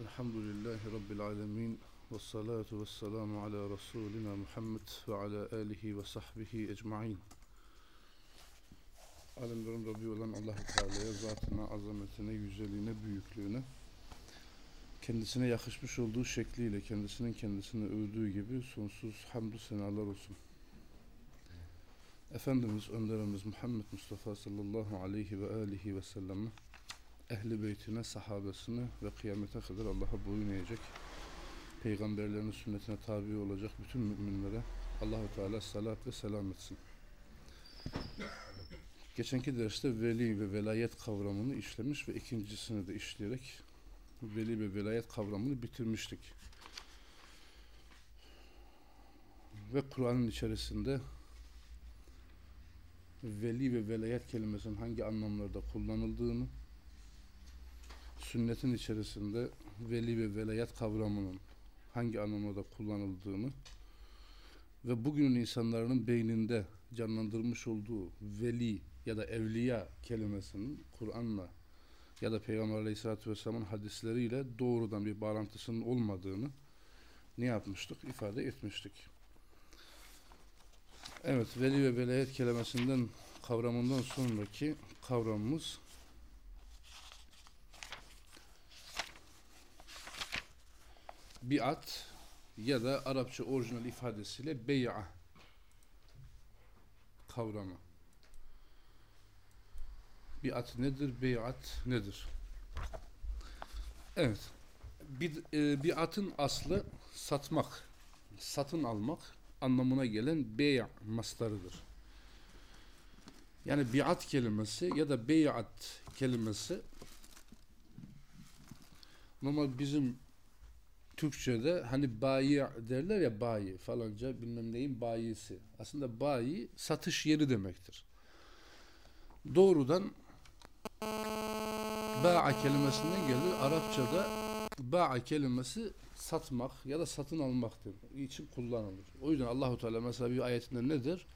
Elhamdülillahi Rabbil alemin. Ve salatu ve selamu ala Resulina Muhammed ve ala alihi ve sahbihi ecma'in. Alemlerin Rabbi olan allah Teala'ya, zatına, azametine, yüceliğine, büyüklüğüne, kendisine yakışmış olduğu şekliyle kendisinin kendisini övdüğü gibi sonsuz hamdü senalar olsun. Efendimiz, önderimiz Muhammed Mustafa sallallahu aleyhi ve alihi ve sellem ehli beytine, sahabesine ve kıyamete kadar Allah'a boyun eğecek, peygamberlerin sünnetine tabi olacak bütün müminlere Allahu Teala salat ve selam etsin. Geçenki derste veli ve velayet kavramını işlemiş ve ikincisini de işleyerek veli ve velayet kavramını bitirmiştik. Ve Kur'an'ın içerisinde veli ve velayet kelimesinin hangi anlamlarda kullanıldığını, sünnetin içerisinde veli ve velayet kavramının hangi anlamda kullanıldığını ve bugünün insanların beyninde canlandırmış olduğu veli ya da evliya kelimesinin Kur'an'la ya da Peygamber Aleyhisselatü Vesselam'ın hadisleriyle doğrudan bir bağlantısının olmadığını ne yapmıştık? ifade etmiştik. Evet, veli ve velayet kelimesinden kavramından sonraki kavramımız biat ya da Arapça orijinal ifadesiyle bey'a kavramı. Biat nedir? Beyat nedir? Evet. E, biatın aslı satmak, satın almak anlamına gelen bey' mastarıdır. Yani biat kelimesi ya da beyat kelimesi normal bizim Türkçe'de hani bayi derler ya bayi falanca bilmem neyin bayisi. Aslında bayi satış yeri demektir. Doğrudan ba'a kelimesinden gelir. Arapçada ba'a kelimesi satmak ya da satın almaktır. için kullanılır. O yüzden Allahu Teala mesela bir ayetinde nedir?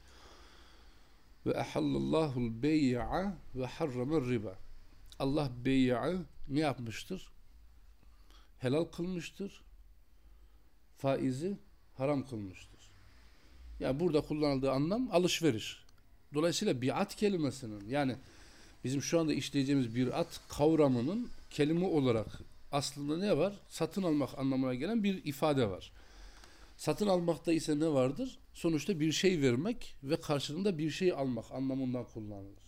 Ve ehallallahu'l bey'a ve harramer riba. Allah bey'a'ı ne yapmıştır? Helal kılmıştır faizi haram kılmıştır. Yani burada kullanıldığı anlam alışveriş. Dolayısıyla biat kelimesinin yani bizim şu anda işleyeceğimiz biat kavramının kelime olarak aslında ne var? Satın almak anlamına gelen bir ifade var. Satın almakta ise ne vardır? Sonuçta bir şey vermek ve karşılığında bir şey almak anlamından kullanılır.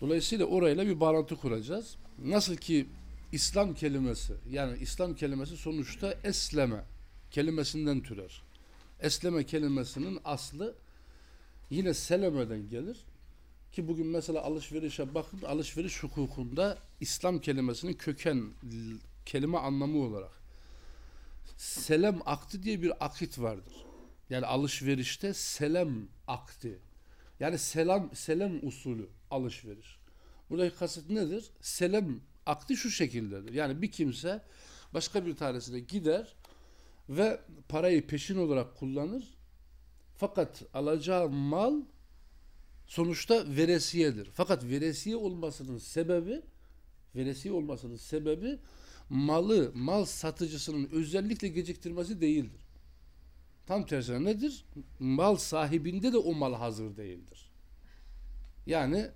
Dolayısıyla orayla bir bağlantı kuracağız. Nasıl ki İslam kelimesi yani İslam kelimesi sonuçta esleme kelimesinden türer. Esleme kelimesinin aslı yine selemeden gelir. Ki bugün mesela alışverişe bakın alışveriş hukukunda İslam kelimesinin köken kelime anlamı olarak selam akti diye bir akit vardır. Yani alışverişte selam akti. Yani selam selam usulü alışveriş. Buradaki kasıt nedir? Selam akdi şu şekildedir. Yani bir kimse başka bir tanesine gider ve parayı peşin olarak kullanır. Fakat alacağı mal sonuçta veresiyedir. Fakat veresiye olmasının sebebi veresiye olmasının sebebi malı mal satıcısının özellikle geciktirmesi değildir. Tam tersine nedir? Mal sahibinde de o mal hazır değildir. Yani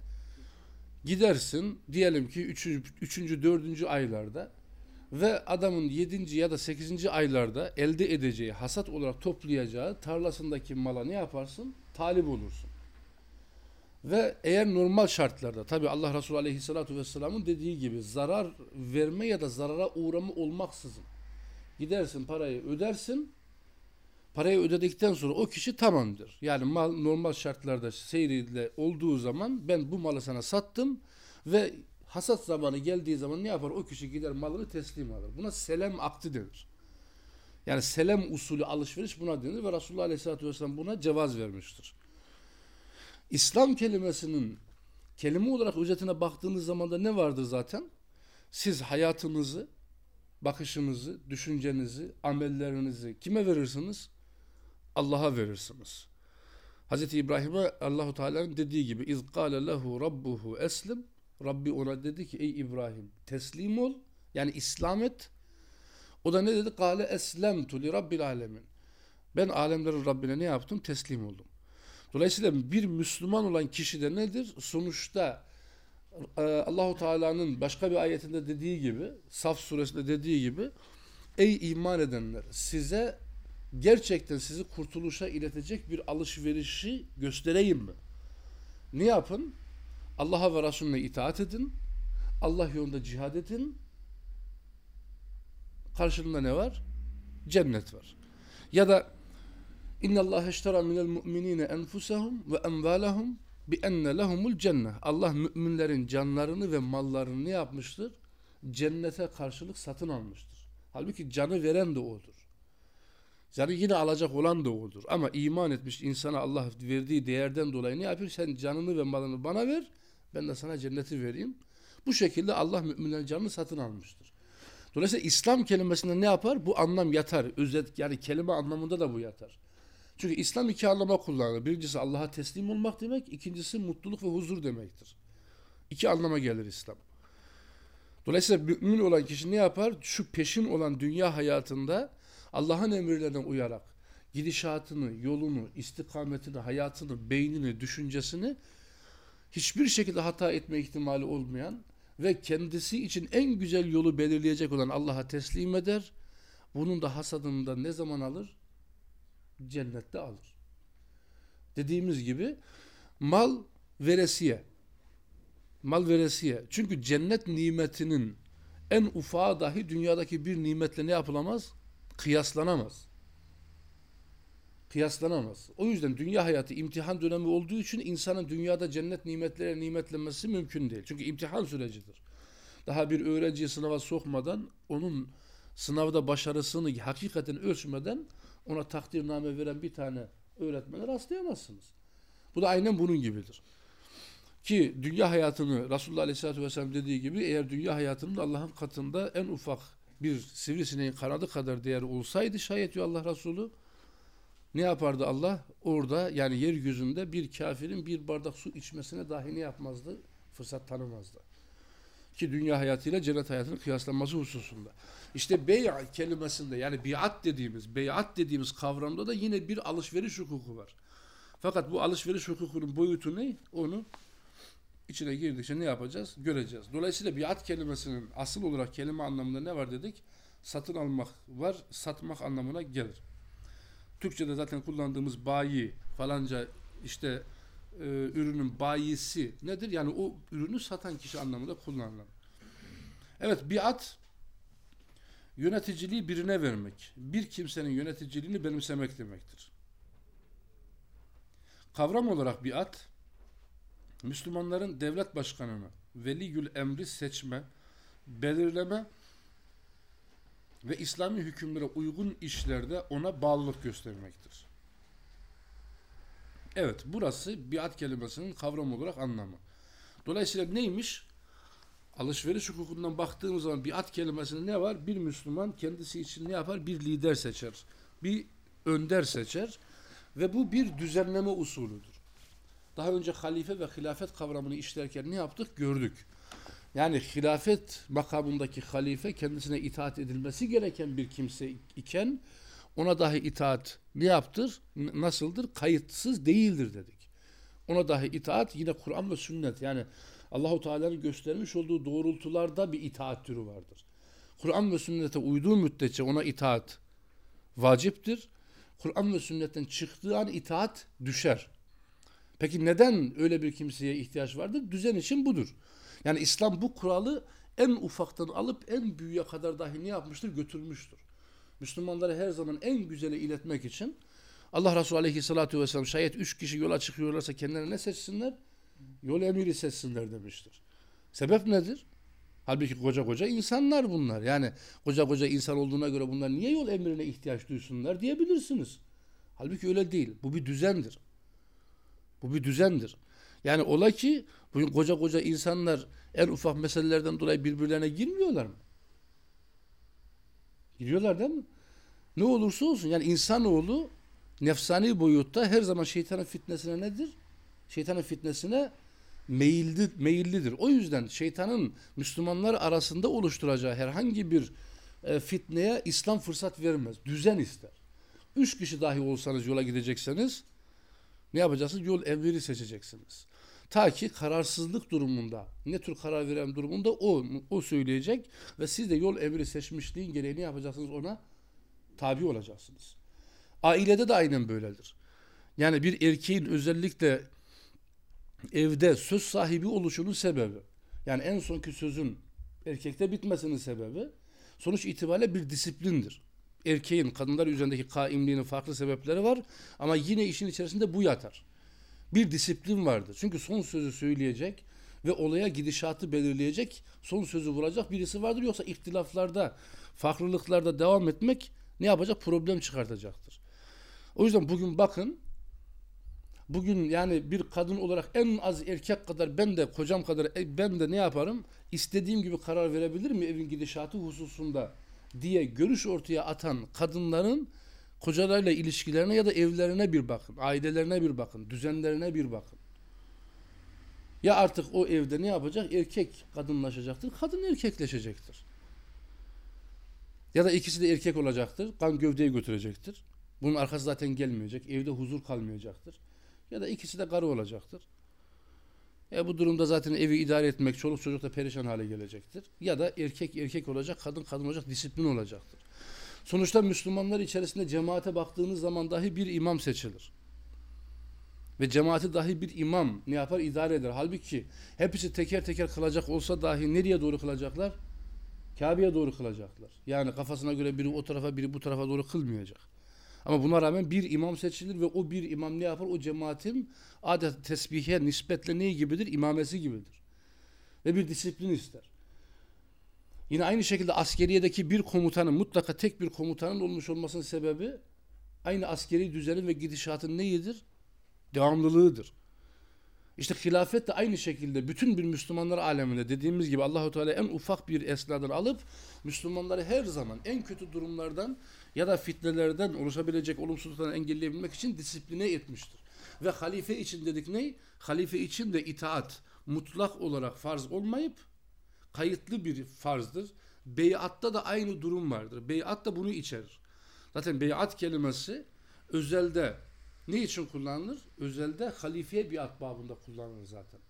gidersin diyelim ki 3. 3. 4. aylarda ve adamın 7. ya da 8. aylarda elde edeceği, hasat olarak toplayacağı tarlasındaki mala ne yaparsın? Talip olursun. Ve eğer normal şartlarda tabi Allah Resulü Aleyhisselatü Vesselam'ın dediği gibi zarar verme ya da zarara uğrama olmaksızın gidersin parayı ödersin parayı ödedikten sonra o kişi tamamdır. Yani mal normal şartlarda seyriyle olduğu zaman ben bu malı sana sattım ve hasat zamanı geldiği zaman ne yapar? O kişi gider malını teslim alır. Buna selam akti denir. Yani selam usulü alışveriş buna denir ve Resulullah Aleyhisselatü Vesselam buna cevaz vermiştir. İslam kelimesinin kelime olarak özetine baktığınız zaman da ne vardır zaten? Siz hayatınızı, bakışınızı, düşüncenizi, amellerinizi kime verirsiniz? Allah'a verirsiniz. Hz. İbrahim'e Allahu Teala'nın dediği gibi iz qala lehu rabbuhu eslim Rabbi ona dedi ki ey İbrahim teslim ol Yani İslam et. O da ne dedi? Kale eslemtu li rabbil alemin. Ben alemlerin Rabbine ne yaptım? Teslim oldum. Dolayısıyla bir Müslüman olan kişi de nedir? Sonuçta e, Allahu Teala'nın başka bir ayetinde dediği gibi, Saf suresinde dediği gibi ey iman edenler size gerçekten sizi kurtuluşa iletecek bir alışverişi göstereyim mi? Ne yapın? Allah'a ve Resulüne itaat edin. Allah yolunda cihad edin. Karşılığında ne var? Cennet var. Ya da İnna Allah eştera minel mu'minine enfusahum ve emvalahum bi enne lehumul. Allah müminlerin canlarını ve mallarını ne yapmıştır? Cennete karşılık satın almıştır. Halbuki canı veren de odur. Canı yine alacak olan da odur. Ama iman etmiş insana Allah verdiği değerden dolayı ne yapıyor? Sen canını ve malını bana ver. Ben de sana cenneti vereyim. Bu şekilde Allah müminlerin canını satın almıştır. Dolayısıyla İslam kelimesinde ne yapar? Bu anlam yatar. Özet yani kelime anlamında da bu yatar. Çünkü İslam iki anlama kullanılır. Birincisi Allah'a teslim olmak demek, ikincisi mutluluk ve huzur demektir. İki anlama gelir İslam. Dolayısıyla mümin olan kişi ne yapar? Şu peşin olan dünya hayatında Allah'ın emirlerine uyarak gidişatını, yolunu, istikametini, hayatını, beynini, düşüncesini hiçbir şekilde hata etme ihtimali olmayan ve kendisi için en güzel yolu belirleyecek olan Allah'a teslim eder. Bunun da hasadını da ne zaman alır? Cennette alır. Dediğimiz gibi mal veresiye. Mal veresiye. Çünkü cennet nimetinin en ufağı dahi dünyadaki bir nimetle ne yapılamaz? Kıyaslanamaz. Kıyaslanamaz. O yüzden dünya hayatı imtihan dönemi olduğu için insanın dünyada cennet nimetlere nimetlenmesi mümkün değil. Çünkü imtihan sürecidir. Daha bir öğrenciyi sınava sokmadan onun sınavda başarısını hakikaten ölçmeden ona takdirname veren bir tane öğretmene rastlayamazsınız. Bu da aynen bunun gibidir. Ki dünya hayatını Resulullah Aleyhisselatü Vesselam dediği gibi eğer dünya hayatının Allah'ın katında en ufak bir sivrisineğin kanadı kadar değeri olsaydı şayet diyor Allah Resulü ne yapardı Allah? Orada yani yeryüzünde bir kafirin bir bardak su içmesine dahi ne yapmazdı? Fırsat tanımazdı. Ki dünya hayatıyla cennet hayatının kıyaslanması hususunda. İşte bey'a kelimesinde yani biat dediğimiz, beyat dediğimiz kavramda da yine bir alışveriş hukuku var. Fakat bu alışveriş hukukunun boyutu ne? Onu içine girdikçe ne yapacağız? Göreceğiz. Dolayısıyla biat kelimesinin asıl olarak kelime anlamında ne var dedik? Satın almak var, satmak anlamına gelir. Türkçe'de zaten kullandığımız bayi falanca işte e, ürünün bayisi nedir? Yani o ürünü satan kişi anlamında kullanılan. Evet biat yöneticiliği birine vermek. Bir kimsenin yöneticiliğini benimsemek demektir. Kavram olarak biat Müslümanların devlet başkanını veliyül emri seçme, belirleme ve İslami hükümlere uygun işlerde ona bağlılık göstermektir. Evet, burası biat kelimesinin kavram olarak anlamı. Dolayısıyla neymiş? Alışveriş hukukundan baktığımız zaman biat kelimesinde ne var? Bir Müslüman kendisi için ne yapar? Bir lider seçer. Bir önder seçer. Ve bu bir düzenleme usulüdür. Daha önce halife ve hilafet kavramını işlerken ne yaptık? Gördük. Yani hilafet makamındaki halife kendisine itaat edilmesi gereken bir kimse iken ona dahi itaat ne yaptır? Nasıldır? Kayıtsız değildir dedik. Ona dahi itaat yine Kur'an ve sünnet yani Allahu Teala'nın göstermiş olduğu doğrultularda bir itaat türü vardır. Kur'an ve sünnete uyduğu müddetçe ona itaat vaciptir. Kur'an ve sünnetten çıktığı an itaat düşer. Peki neden öyle bir kimseye ihtiyaç vardır? Düzen için budur. Yani İslam bu kuralı en ufaktan alıp en büyüğe kadar dahi ne yapmıştır? Götürmüştür. Müslümanları her zaman en güzele iletmek için Allah Resulü Aleyhisselatü Vesselam şayet üç kişi yola çıkıyorlarsa kendilerine ne seçsinler? Yol emiri seçsinler demiştir. Sebep nedir? Halbuki koca koca insanlar bunlar. Yani koca koca insan olduğuna göre bunlar niye yol emrine ihtiyaç duysunlar diyebilirsiniz. Halbuki öyle değil. Bu bir düzendir. Bu bir düzendir. Yani ola ki bugün koca koca insanlar en ufak meselelerden dolayı birbirlerine girmiyorlar mı? Giriyorlar değil mi? Ne olursa olsun yani insanoğlu nefsani boyutta her zaman şeytanın fitnesine nedir? Şeytanın fitnesine meyilli, meyillidir. O yüzden şeytanın Müslümanlar arasında oluşturacağı herhangi bir e, fitneye İslam fırsat vermez. Düzen ister. Üç kişi dahi olsanız yola gidecekseniz ne yapacaksınız? Yol evleri seçeceksiniz. Ta ki kararsızlık durumunda, ne tür karar veren durumunda o, o söyleyecek ve siz de yol emri seçmişliğin gereği ne yapacaksınız ona? Tabi olacaksınız. Ailede de aynen böyledir. Yani bir erkeğin özellikle evde söz sahibi oluşunun sebebi, yani en sonki sözün erkekte bitmesinin sebebi, sonuç itibariyle bir disiplindir. Erkeğin kadınlar üzerindeki kaimliğinin farklı sebepleri var ama yine işin içerisinde bu yatar. Bir disiplin vardır. Çünkü son sözü söyleyecek ve olaya gidişatı belirleyecek, son sözü vuracak birisi vardır. Yoksa ihtilaflarda, farklılıklarda devam etmek ne yapacak? Problem çıkartacaktır. O yüzden bugün bakın bugün yani bir kadın olarak en az erkek kadar ben de kocam kadar e, ben de ne yaparım? İstediğim gibi karar verebilir mi evin gidişatı hususunda diye görüş ortaya atan kadınların kocalarıyla ilişkilerine ya da evlerine bir bakın, ailelerine bir bakın, düzenlerine bir bakın. Ya artık o evde ne yapacak? Erkek kadınlaşacaktır, kadın erkekleşecektir. Ya da ikisi de erkek olacaktır, kan gövdeyi götürecektir. Bunun arkası zaten gelmeyecek, evde huzur kalmayacaktır. Ya da ikisi de karı olacaktır. E bu durumda zaten evi idare etmek, çoluk çocuk da perişan hale gelecektir. Ya da erkek erkek olacak, kadın kadın olacak, disiplin olacaktır. Sonuçta Müslümanlar içerisinde cemaate baktığınız zaman dahi bir imam seçilir. Ve cemaati dahi bir imam ne yapar? idare eder. Halbuki hepsi teker teker kılacak olsa dahi nereye doğru kılacaklar? Kabe'ye doğru kılacaklar. Yani kafasına göre biri o tarafa biri bu tarafa doğru kılmayacak. Ama buna rağmen bir imam seçilir ve o bir imam ne yapar? O cemaatin adet tesbihe nispetle neyi gibidir? İmamesi gibidir. Ve bir disiplin ister. Yine aynı şekilde askeriyedeki bir komutanın mutlaka tek bir komutanın olmuş olmasının sebebi aynı askeri düzenin ve gidişatın neyidir? Devamlılığıdır. İşte hilafet de aynı şekilde bütün bir Müslümanlar aleminde dediğimiz gibi Allahu Teala en ufak bir esnadan alıp Müslümanları her zaman en kötü durumlardan ya da fitnelerden oluşabilecek olumsuzluklardan engelleyebilmek için disipline etmiştir. Ve halife için dedik ne? Halife için de itaat mutlak olarak farz olmayıp kayıtlı bir farzdır. Beyatta da aynı durum vardır. Beyat da bunu içerir. Zaten beyat kelimesi özelde ne için kullanılır? Özelde halifeye biat babında kullanılır zaten.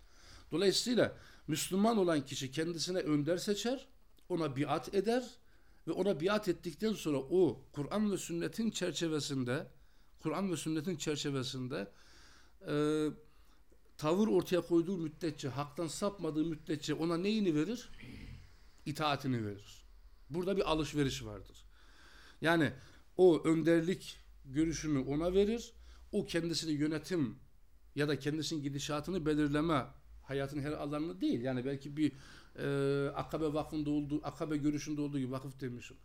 Dolayısıyla Müslüman olan kişi kendisine önder seçer, ona biat eder ve ona biat ettikten sonra o Kur'an ve sünnetin çerçevesinde Kur'an ve sünnetin çerçevesinde e, tavır ortaya koyduğu müddetçe, haktan sapmadığı müddetçe ona neyini verir? İtaatini verir. Burada bir alışveriş vardır. Yani o önderlik görüşünü ona verir. O kendisini yönetim ya da kendisinin gidişatını belirleme hayatın her alanını değil. Yani belki bir e, Akabe vakfında olduğu, Akabe görüşünde olduğu gibi vakıf demişim.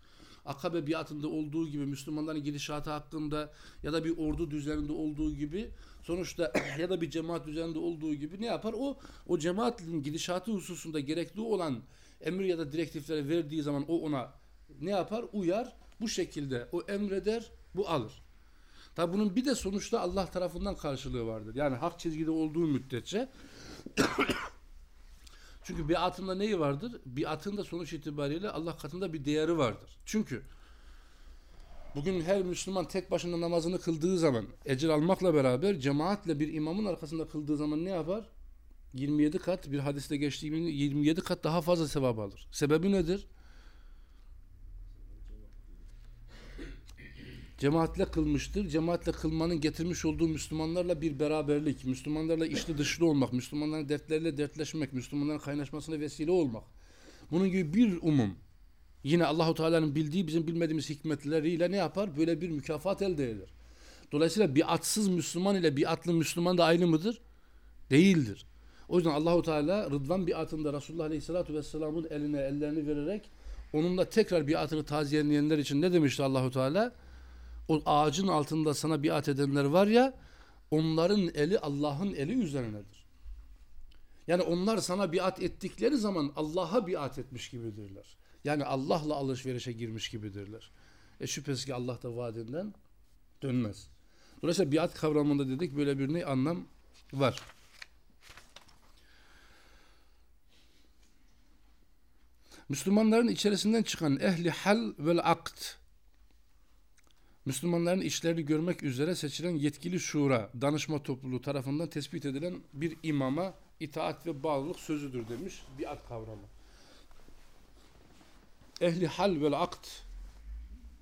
Akabe biatında olduğu gibi Müslümanların gidişatı hakkında ya da bir ordu düzeninde olduğu gibi sonuçta ya da bir cemaat düzeninde olduğu gibi ne yapar? O o cemaatin gidişatı hususunda gerekli olan emir ya da direktifleri verdiği zaman o ona ne yapar? Uyar. Bu şekilde o emreder, bu alır. Tabi bunun bir de sonuçta Allah tarafından karşılığı vardır. Yani hak çizgide olduğu müddetçe çünkü biatında neyi vardır? Biatında sonuç itibariyle Allah katında bir değeri vardır. Çünkü bugün her Müslüman tek başına namazını kıldığı zaman ecir almakla beraber cemaatle bir imamın arkasında kıldığı zaman ne yapar? 27 kat bir hadiste geçtiği gibi 27 kat daha fazla sevap alır. Sebebi nedir? Cemaatle kılmıştır. Cemaatle kılmanın getirmiş olduğu Müslümanlarla bir beraberlik, Müslümanlarla içli dışlı olmak, Müslümanların dertleriyle dertleşmek, Müslümanların kaynaşmasına vesile olmak. Bunun gibi bir umum. Yine Allahu Teala'nın bildiği bizim bilmediğimiz hikmetleriyle ne yapar? Böyle bir mükafat elde eder. Dolayısıyla biatsız Müslüman ile biatlı Müslüman da aynı mıdır? Değildir. O yüzden Allahu Teala Rıdvan biatında Resulullah Aleyhisselatü Vesselam'ın eline ellerini vererek onunla tekrar biatını taziyeleyenler için ne demişti Allahu Teala? o ağacın altında sana biat edenler var ya onların eli Allah'ın eli üzerinedir. Yani onlar sana biat ettikleri zaman Allah'a biat etmiş gibidirler. Yani Allah'la alışverişe girmiş gibidirler. E şüphesiz ki Allah da vaadinden dönmez. Dolayısıyla biat kavramında dedik böyle bir ne anlam var. Müslümanların içerisinden çıkan ehli hal vel akt Müslümanların işlerini görmek üzere seçilen yetkili şura, danışma topluluğu tarafından tespit edilen bir imama itaat ve bağlılık sözüdür demiş biat kavramı. Ehli hal vel akt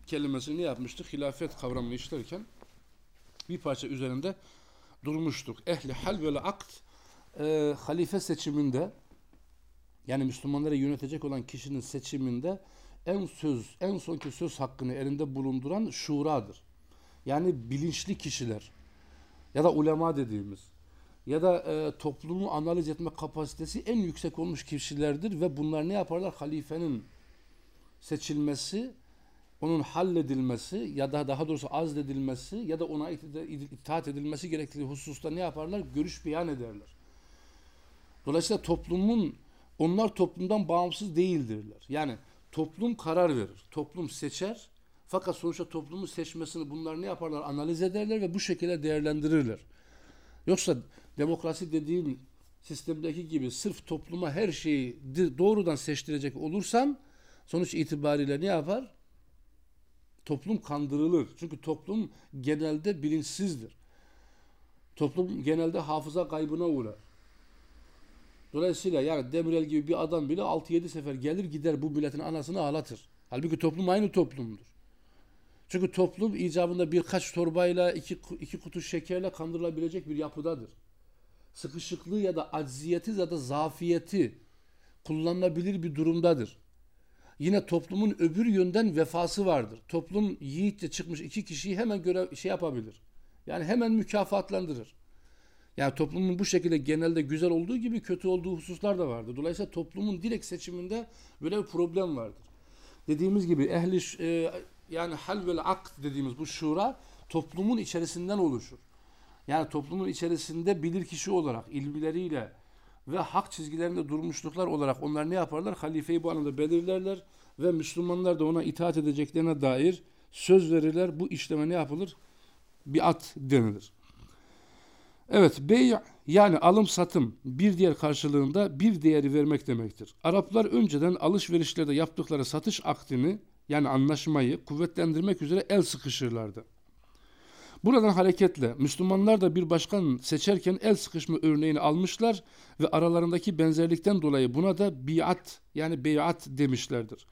kelimesini yapmıştık? Hilafet kavramını işlerken bir parça üzerinde durmuştuk. Ehli hal vel akt e, halife seçiminde yani Müslümanları yönetecek olan kişinin seçiminde en söz, en sonki söz hakkını elinde bulunduran şuradır. Yani bilinçli kişiler ya da ulema dediğimiz ya da e, toplumu analiz etme kapasitesi en yüksek olmuş kişilerdir ve bunlar ne yaparlar? Halifenin seçilmesi, onun halledilmesi ya da daha doğrusu azledilmesi ya da ona itaat edilmesi gerektiği hususta ne yaparlar? Görüş beyan ederler. Dolayısıyla toplumun onlar toplumdan bağımsız değildirler. Yani toplum karar verir. Toplum seçer. Fakat sonuçta toplumun seçmesini bunlar ne yaparlar? Analiz ederler ve bu şekilde değerlendirirler. Yoksa demokrasi dediğim sistemdeki gibi sırf topluma her şeyi doğrudan seçtirecek olursan sonuç itibariyle ne yapar? Toplum kandırılır. Çünkü toplum genelde bilinçsizdir. Toplum genelde hafıza kaybına uğrar. Dolayısıyla yani Demirel gibi bir adam bile 6-7 sefer gelir gider bu milletin anasını ağlatır. Halbuki toplum aynı toplumdur. Çünkü toplum icabında birkaç torbayla iki, iki kutu şekerle kandırılabilecek bir yapıdadır. Sıkışıklığı ya da acziyeti ya da zafiyeti kullanılabilir bir durumdadır. Yine toplumun öbür yönden vefası vardır. Toplum yiğitçe çıkmış iki kişiyi hemen göre şey yapabilir. Yani hemen mükafatlandırır. Yani toplumun bu şekilde genelde güzel olduğu gibi kötü olduğu hususlar da vardır. Dolayısıyla toplumun direkt seçiminde böyle bir problem vardır. Dediğimiz gibi ehli e, yani hal vel akt dediğimiz bu şura toplumun içerisinden oluşur. Yani toplumun içerisinde bilir kişi olarak ilgileriyle ve hak çizgilerinde durmuşluklar olarak onlar ne yaparlar? Halifeyi bu anlamda belirlerler ve Müslümanlar da ona itaat edeceklerine dair söz verirler. Bu işleme ne yapılır? Biat denilir. Evet, bey yani alım satım bir diğer karşılığında bir değeri vermek demektir. Araplar önceden alışverişlerde yaptıkları satış akdini yani anlaşmayı kuvvetlendirmek üzere el sıkışırlardı. Buradan hareketle Müslümanlar da bir başkan seçerken el sıkışma örneğini almışlar ve aralarındaki benzerlikten dolayı buna da biat yani beyat demişlerdir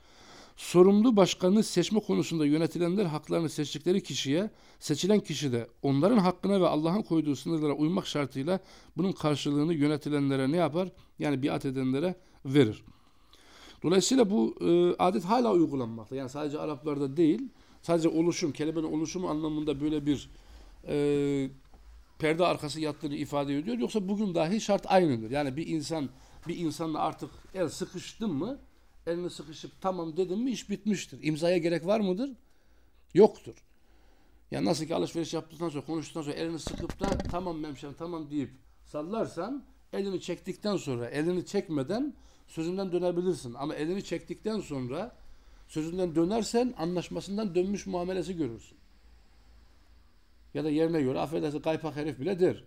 sorumlu başkanı seçme konusunda yönetilenler haklarını seçtikleri kişiye, seçilen kişi de onların hakkına ve Allah'ın koyduğu sınırlara uymak şartıyla bunun karşılığını yönetilenlere ne yapar? Yani biat edenlere verir. Dolayısıyla bu e, adet hala uygulanmakta. Yani sadece Araplarda değil, sadece oluşum, kelimenin oluşumu anlamında böyle bir e, perde arkası yattığını ifade ediyor. Yoksa bugün dahi şart aynıdır. Yani bir insan bir insanla artık el sıkıştın mı elini sıkışıp tamam dedim mi iş bitmiştir. İmzaya gerek var mıdır? Yoktur. Ya nasıl ki alışveriş yaptıktan sonra konuştuktan sonra elini sıkıp da tamam hemşerim tamam deyip sallarsan elini çektikten sonra elini çekmeden sözünden dönebilirsin. Ama elini çektikten sonra sözünden dönersen anlaşmasından dönmüş muamelesi görürsün. Ya da yerine göre affedersin kaypak herif bile der.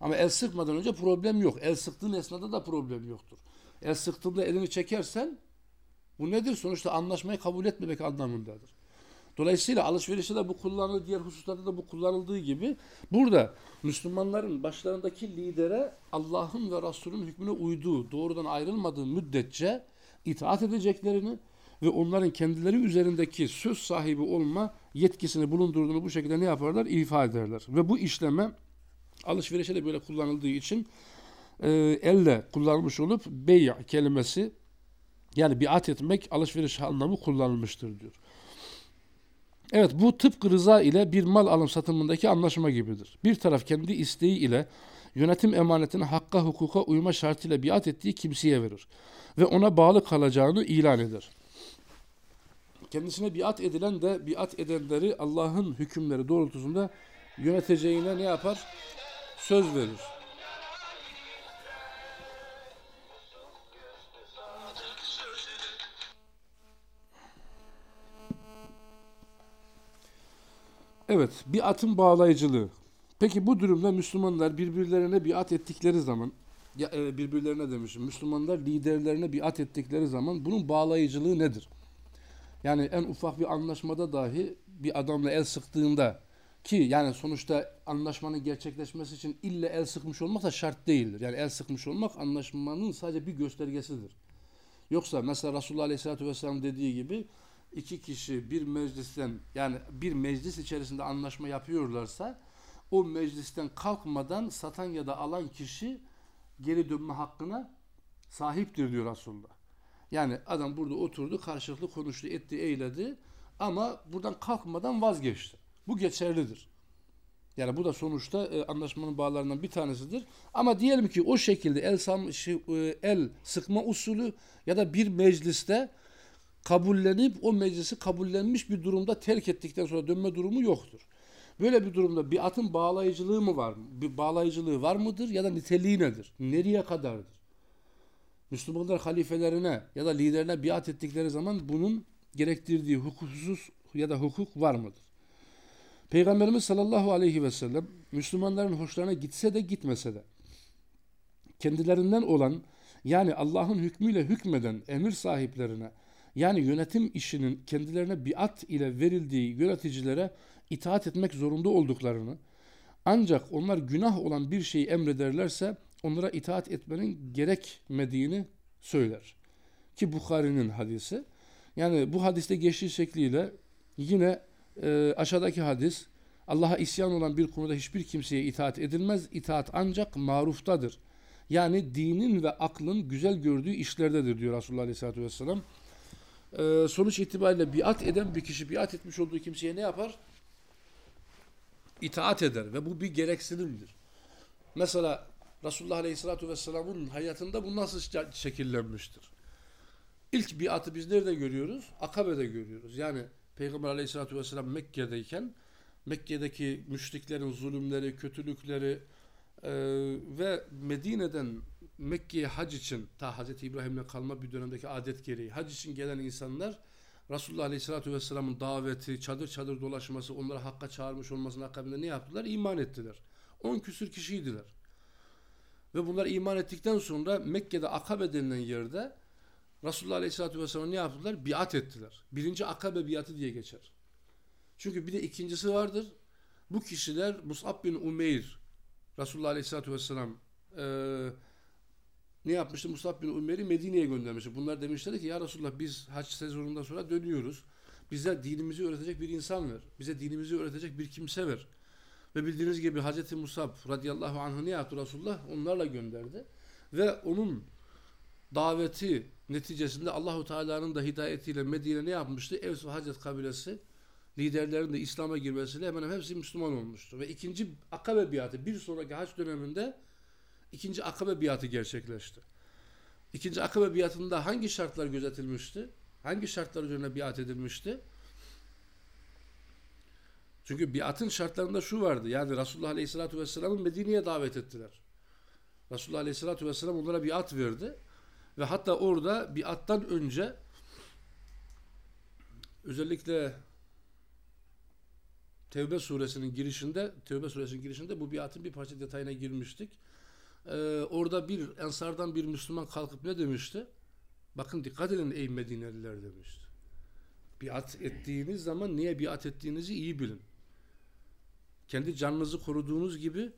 Ama el sıkmadan önce problem yok. El sıktığın esnada da problem yoktur. El sıktığında elini çekersen bu nedir? Sonuçta anlaşmayı kabul etmemek anlamındadır. Dolayısıyla alışverişte de bu kullanılır, diğer hususlarda da bu kullanıldığı gibi burada Müslümanların başlarındaki lidere Allah'ın ve Resul'ün hükmüne uyduğu, doğrudan ayrılmadığı müddetçe itaat edeceklerini ve onların kendileri üzerindeki söz sahibi olma yetkisini bulundurduğunu bu şekilde ne yaparlar? İfade ederler. Ve bu işleme alışverişe de böyle kullanıldığı için e, elle kullanılmış olup bey kelimesi yani biat etmek alışveriş anlamı kullanılmıştır diyor. Evet bu tıpkı rıza ile bir mal alım satımındaki anlaşma gibidir. Bir taraf kendi isteği ile yönetim emanetini hakka hukuka uyma şartıyla biat ettiği kimseye verir. Ve ona bağlı kalacağını ilan eder. Kendisine biat edilen de biat edenleri Allah'ın hükümleri doğrultusunda yöneteceğine ne yapar? Söz verir. Evet, bir atın bağlayıcılığı. Peki bu durumda Müslümanlar birbirlerine biat ettikleri zaman ya, e, birbirlerine demişim. Müslümanlar liderlerine biat ettikleri zaman bunun bağlayıcılığı nedir? Yani en ufak bir anlaşmada dahi bir adamla el sıktığında ki yani sonuçta anlaşmanın gerçekleşmesi için ille el sıkmış olmak da şart değildir. Yani el sıkmış olmak anlaşmanın sadece bir göstergesidir. Yoksa mesela Resulullah Aleyhisselatü Vesselam dediği gibi iki kişi bir meclisten yani bir meclis içerisinde anlaşma yapıyorlarsa o meclisten kalkmadan satan ya da alan kişi geri dönme hakkına sahiptir diyor Resulullah. Yani adam burada oturdu, karşılıklı konuştu, etti, eyledi ama buradan kalkmadan vazgeçti. Bu geçerlidir. Yani bu da sonuçta e, anlaşmanın bağlarından bir tanesidir. Ama diyelim ki o şekilde el, sam, şey, e, el sıkma usulü ya da bir mecliste kabullenip o meclisi kabullenmiş bir durumda terk ettikten sonra dönme durumu yoktur. Böyle bir durumda bir atın bağlayıcılığı mı var? Bir bağlayıcılığı var mıdır ya da niteliği nedir? Nereye kadardır? Müslümanlar halifelerine ya da liderine biat ettikleri zaman bunun gerektirdiği hukuksuz ya da hukuk var mıdır? Peygamberimiz sallallahu aleyhi ve sellem Müslümanların hoşlarına gitse de gitmese de kendilerinden olan yani Allah'ın hükmüyle hükmeden emir sahiplerine yani yönetim işinin kendilerine biat ile verildiği yöneticilere itaat etmek zorunda olduklarını ancak onlar günah olan bir şeyi emrederlerse onlara itaat etmenin gerekmediğini söyler. Ki Bukhari'nin hadisi. Yani bu hadiste geçtiği şekliyle yine e, aşağıdaki hadis Allah'a isyan olan bir konuda hiçbir kimseye itaat edilmez. İtaat ancak maruftadır. Yani dinin ve aklın güzel gördüğü işlerdedir diyor Resulullah Aleyhisselatü Vesselam. Ee, sonuç itibariyle biat eden bir kişi biat etmiş olduğu kimseye ne yapar? İtaat eder ve bu bir gereksinimdir. Mesela Resulullah Aleyhisselatü Vesselam'ın hayatında bu nasıl şekillenmiştir? İlk biatı biz nerede görüyoruz? Akabe'de görüyoruz. Yani Peygamber Aleyhisselatü Vesselam Mekke'deyken Mekke'deki müşriklerin zulümleri, kötülükleri e, ve Medine'den Mekke'ye hac için ta Hz. İbrahim'le kalma bir dönemdeki adet gereği hac için gelen insanlar Resulullah Aleyhisselatü Vesselam'ın daveti, çadır çadır dolaşması, onları hakka çağırmış olmasının akabinde ne yaptılar? İman ettiler. 10 küsür kişiydiler. Ve bunlar iman ettikten sonra Mekke'de Akabe denilen yerde Resulullah Aleyhisselatü Vesselam ne yaptılar? Biat ettiler. Birinci Akabe biatı diye geçer. Çünkü bir de ikincisi vardır. Bu kişiler Mus'ab bin Umeyr Resulullah Aleyhisselatü Vesselam e, ne yapmıştı? Mus'ab bin Umeyr'i Medine'ye göndermişti. Bunlar demişlerdi ki ya Resulullah biz haç sezonundan sonra dönüyoruz. Bize dinimizi öğretecek bir insan ver. Bize dinimizi öğretecek bir kimse ver. Ve bildiğiniz gibi Hz. Musab radıyallahu anh'ı ne yaptı Resulullah? Onlarla gönderdi. Ve onun daveti neticesinde Allahu Teala'nın da hidayetiyle Medine ne yapmıştı? Evs ve Hacet kabilesi liderlerin de İslam'a girmesiyle hemen hepsi Müslüman olmuştu. Ve ikinci Akabe biatı bir sonraki haç döneminde ikinci Akabe biatı gerçekleşti. İkinci Akabe biatında hangi şartlar gözetilmişti? Hangi şartlar üzerine biat edilmişti? Çünkü biatın şartlarında şu vardı. Yani Resulullah Aleyhisselatü Vesselam'ı Medine'ye davet ettiler. Resulullah Aleyhisselatü Vesselam onlara biat verdi. Ve hatta orada biattan önce özellikle Tevbe suresinin girişinde Tevbe suresinin girişinde bu biatın bir parça detayına girmiştik. Ee, orada bir ensardan bir Müslüman kalkıp ne demişti? Bakın dikkat edin ey Medineliler demişti. Biat ettiğiniz zaman niye biat ettiğinizi iyi bilin. Kendi canınızı koruduğunuz gibi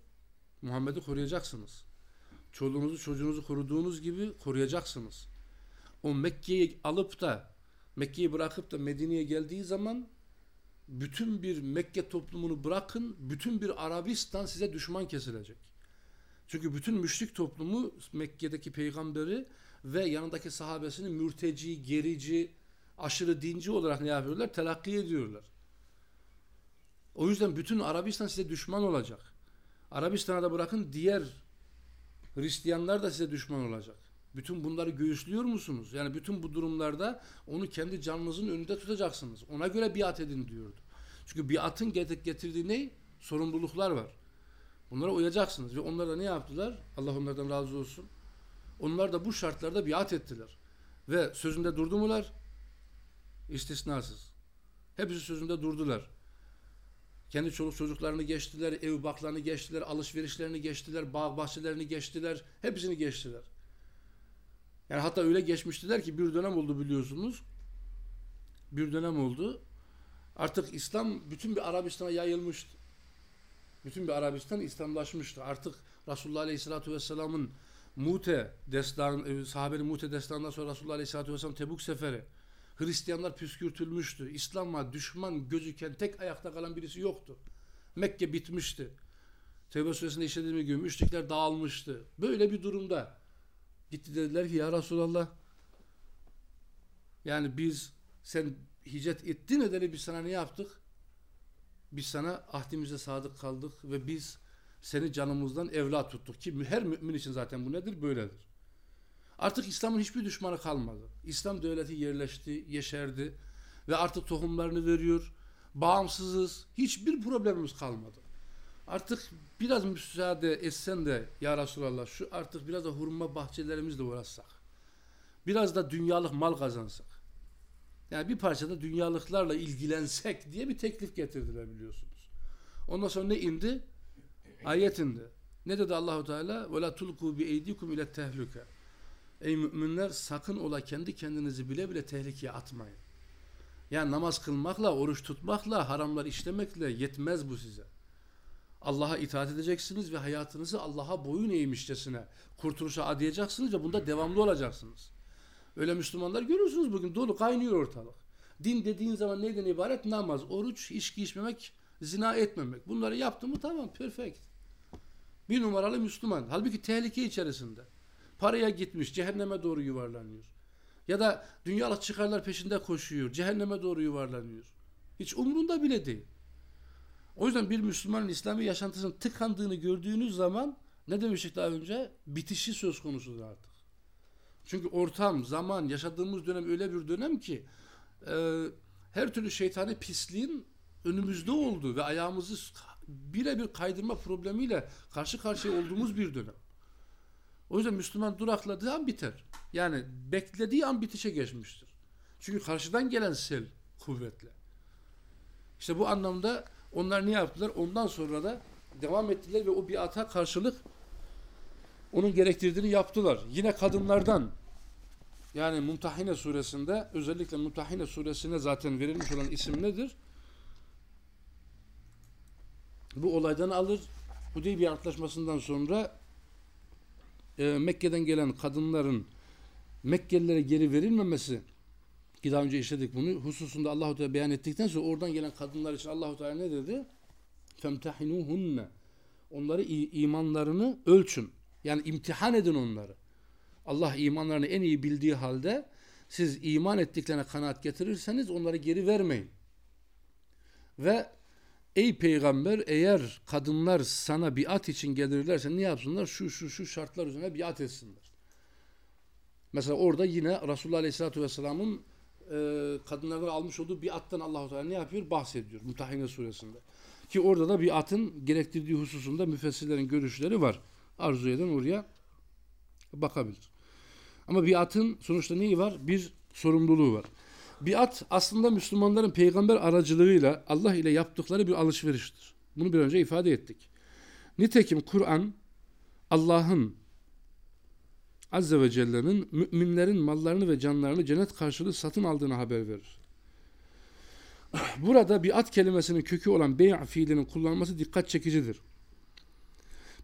Muhammed'i koruyacaksınız. Çoluğunuzu çocuğunuzu koruduğunuz gibi koruyacaksınız. O Mekke'yi alıp da Mekke'yi bırakıp da Medine'ye geldiği zaman bütün bir Mekke toplumunu bırakın, bütün bir Arabistan size düşman kesilecek. Çünkü bütün müşrik toplumu Mekke'deki peygamberi ve yanındaki sahabesini mürteci, gerici, aşırı dinci olarak ne yapıyorlar? Telakki ediyorlar. O yüzden bütün Arabistan size düşman olacak. Arabistan'a da bırakın diğer Hristiyanlar da size düşman olacak. Bütün bunları göğüslüyor musunuz? Yani bütün bu durumlarda onu kendi canınızın önünde tutacaksınız. Ona göre biat edin diyordu. Çünkü biatın getirdiği ne? Sorumluluklar var. Bunlara uyacaksınız. Ve onlar da ne yaptılar? Allah onlardan razı olsun. Onlar da bu şartlarda biat ettiler. Ve sözünde durdu mular? İstisnasız. Hepsi sözünde durdular. Kendi çoluk çocuklarını geçtiler, ev baklarını geçtiler, alışverişlerini geçtiler, bağ bahçelerini geçtiler, hepsini geçtiler. Yani hatta öyle geçmiştiler ki bir dönem oldu biliyorsunuz. Bir dönem oldu. Artık İslam bütün bir Arabistan'a yayılmıştı. Bütün bir Arabistan İslamlaşmıştı. Artık Resulullah Aleyhisselatü Vesselam'ın Mute destan, e, sahabenin Mute destanından sonra Resulullah Aleyhisselatü Vesselam Tebuk seferi Hristiyanlar püskürtülmüştü. İslam'a düşman gözüken tek ayakta kalan birisi yoktu. Mekke bitmişti. Tevbe suresinde işlediğimiz gibi müşrikler dağılmıştı. Böyle bir durumda gitti dediler ki ya Resulallah yani biz sen hicret ettin edeli biz sana ne yaptık? Biz sana ahdimize sadık kaldık ve biz seni canımızdan evlat tuttuk ki her mümin için zaten bu nedir? Böyledir. Artık İslam'ın hiçbir düşmanı kalmadı. İslam devleti yerleşti, yeşerdi ve artık tohumlarını veriyor. Bağımsızız. Hiçbir problemimiz kalmadı. Artık biraz müsaade etsen de ya Resulallah şu artık biraz da hurma bahçelerimizle uğraşsak. Biraz da dünyalık mal kazansak. Yani bir parçada dünyalıklarla ilgilensek diye bir teklif getirdiler biliyorsunuz. Ondan sonra ne indi? Ayet indi. Ne dedi Allahu Teala? "Ve la tulku bi eydikum ile tehlike." Ey müminler sakın ola kendi kendinizi bile bile tehlikeye atmayın. Yani namaz kılmakla, oruç tutmakla, haramlar işlemekle yetmez bu size. Allah'a itaat edeceksiniz ve hayatınızı Allah'a boyun eğmişçesine kurtuluşa adayacaksınız ve bunda devamlı olacaksınız. Öyle Müslümanlar görüyorsunuz bugün dolu kaynıyor ortalık. Din dediğin zaman neyden ibaret? Namaz, oruç, içki içmemek, zina etmemek. Bunları yaptın mı tamam, perfect. Bir numaralı Müslüman. Halbuki tehlike içerisinde. Paraya gitmiş, cehenneme doğru yuvarlanıyor. Ya da dünyalık çıkarlar peşinde koşuyor, cehenneme doğru yuvarlanıyor. Hiç umrunda bile değil. O yüzden bir Müslümanın İslami yaşantısının tıkandığını gördüğünüz zaman ne demiştik daha önce? Bitişi söz konusudur artık. Çünkü ortam, zaman, yaşadığımız dönem öyle bir dönem ki e, her türlü şeytani pisliğin önümüzde olduğu ve ayağımızı birebir kaydırma problemiyle karşı karşıya olduğumuz bir dönem. O yüzden Müslüman durakladığı an biter. Yani beklediği an bitişe geçmiştir. Çünkü karşıdan gelen sel kuvvetle. İşte bu anlamda onlar ne yaptılar? Ondan sonra da devam ettiler ve o biata karşılık onun gerektirdiğini yaptılar. Yine kadınlardan yani Mumtahine suresinde özellikle Mumtahine suresine zaten verilmiş olan isim nedir? Bu olaydan alır. Hudeybiye Antlaşması'ndan sonra e, Mekke'den gelen kadınların Mekkelilere geri verilmemesi ki daha önce işledik bunu hususunda Allahu Teala beyan ettikten sonra oradan gelen kadınlar için Allahu Teala ne dedi? Femtahinuhunne. Onları imanlarını ölçün. Yani imtihan edin onları. Allah imanlarını en iyi bildiği halde siz iman ettiklerine kanaat getirirseniz onları geri vermeyin. Ve ey peygamber eğer kadınlar sana biat için gelirlerse ne yapsınlar? Şu şu şu şartlar üzerine biat etsinler. Mesela orada yine Resulullah Aleyhisselatü Vesselam'ın e, kadınlardan almış olduğu biattan Allahu Teala ne yapıyor? Bahsediyor Mutahhine suresinde. Ki orada da biatın gerektirdiği hususunda müfessirlerin görüşleri var. Arzu eden oraya bakabilir. Ama biatın sonuçta neyi var? Bir sorumluluğu var. Biat aslında Müslümanların peygamber aracılığıyla Allah ile yaptıkları bir alışveriştir. Bunu bir önce ifade ettik. Nitekim Kur'an Allah'ın Azze ve Celle'nin müminlerin mallarını ve canlarını cennet karşılığı satın aldığını haber verir. Burada biat kelimesinin kökü olan bey' fiilinin kullanılması dikkat çekicidir.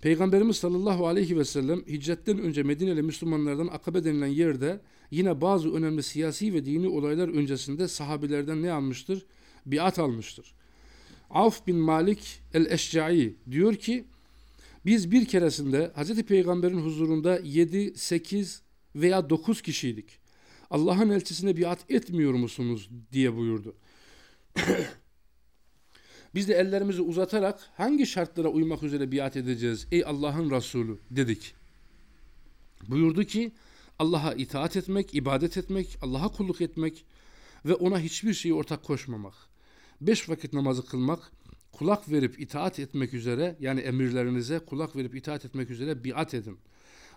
Peygamberimiz sallallahu aleyhi ve sellem hicretten önce Medine'li Müslümanlardan Akabe denilen yerde yine bazı önemli siyasi ve dini olaylar öncesinde sahabilerden ne almıştır? Biat almıştır. Avf bin Malik el-Eşca'i diyor ki biz bir keresinde Hz. Peygamber'in huzurunda 7, 8 veya 9 kişiydik. Allah'ın elçisine biat etmiyor musunuz diye buyurdu. Biz de ellerimizi uzatarak hangi şartlara uymak üzere biat edeceğiz ey Allah'ın Resulü dedik. Buyurdu ki Allah'a itaat etmek, ibadet etmek, Allah'a kulluk etmek ve ona hiçbir şeyi ortak koşmamak. Beş vakit namazı kılmak, kulak verip itaat etmek üzere yani emirlerinize kulak verip itaat etmek üzere biat edin.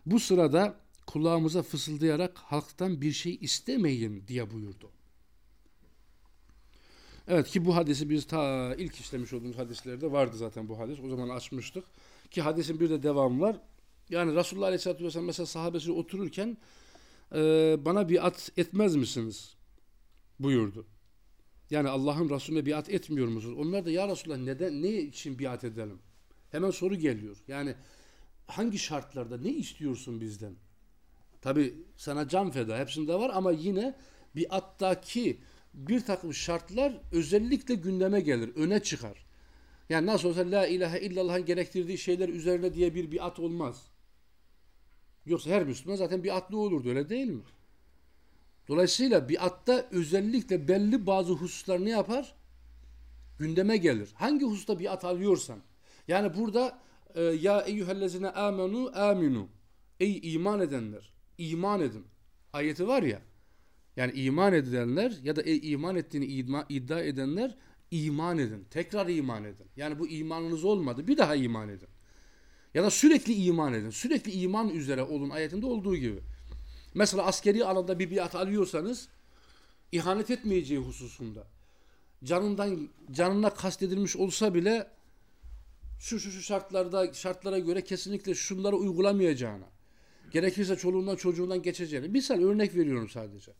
Bu sırada kulağımıza fısıldayarak halktan bir şey istemeyin diye buyurdu. Evet ki bu hadisi biz ta ilk işlemiş olduğumuz hadislerde vardı zaten bu hadis. O zaman açmıştık. Ki hadisin bir de devamı var. Yani Resulullah Aleyhisselatü Vesselam mesela sahabesi otururken e, bana biat etmez misiniz? buyurdu. Yani Allah'ın Resulüne biat etmiyor musunuz? Onlar da ya Resulullah neden, ne için biat edelim? Hemen soru geliyor. Yani hangi şartlarda ne istiyorsun bizden? Tabi sana can feda hepsinde var ama yine biattaki bir takım şartlar özellikle gündeme gelir, öne çıkar. Yani nasıl olsa la ilahe illallah'ın gerektirdiği şeyler üzerine diye bir biat olmaz. Yoksa her Müslüman zaten biatlı olurdu öyle değil mi? Dolayısıyla biatta özellikle belli bazı hususlar ne yapar? Gündeme gelir. Hangi hususta biat alıyorsan. Yani burada e, ya eyyühellezine amenu aminu. Ey iman edenler. iman edin. Ayeti var ya. Yani iman edenler ya da ey iman ettiğini iddia edenler iman edin. Tekrar iman edin. Yani bu imanınız olmadı. Bir daha iman edin. Ya da sürekli iman edin. Sürekli iman üzere olun ayetinde olduğu gibi. Mesela askeri alanda bir biat alıyorsanız ihanet etmeyeceği hususunda. Canından canına kastedilmiş olsa bile şu şu şu şartlarda şartlara göre kesinlikle şunları uygulamayacağına. Gerekirse çoluğundan çocuğundan geçeceğini. Misal örnek veriyorum sadece.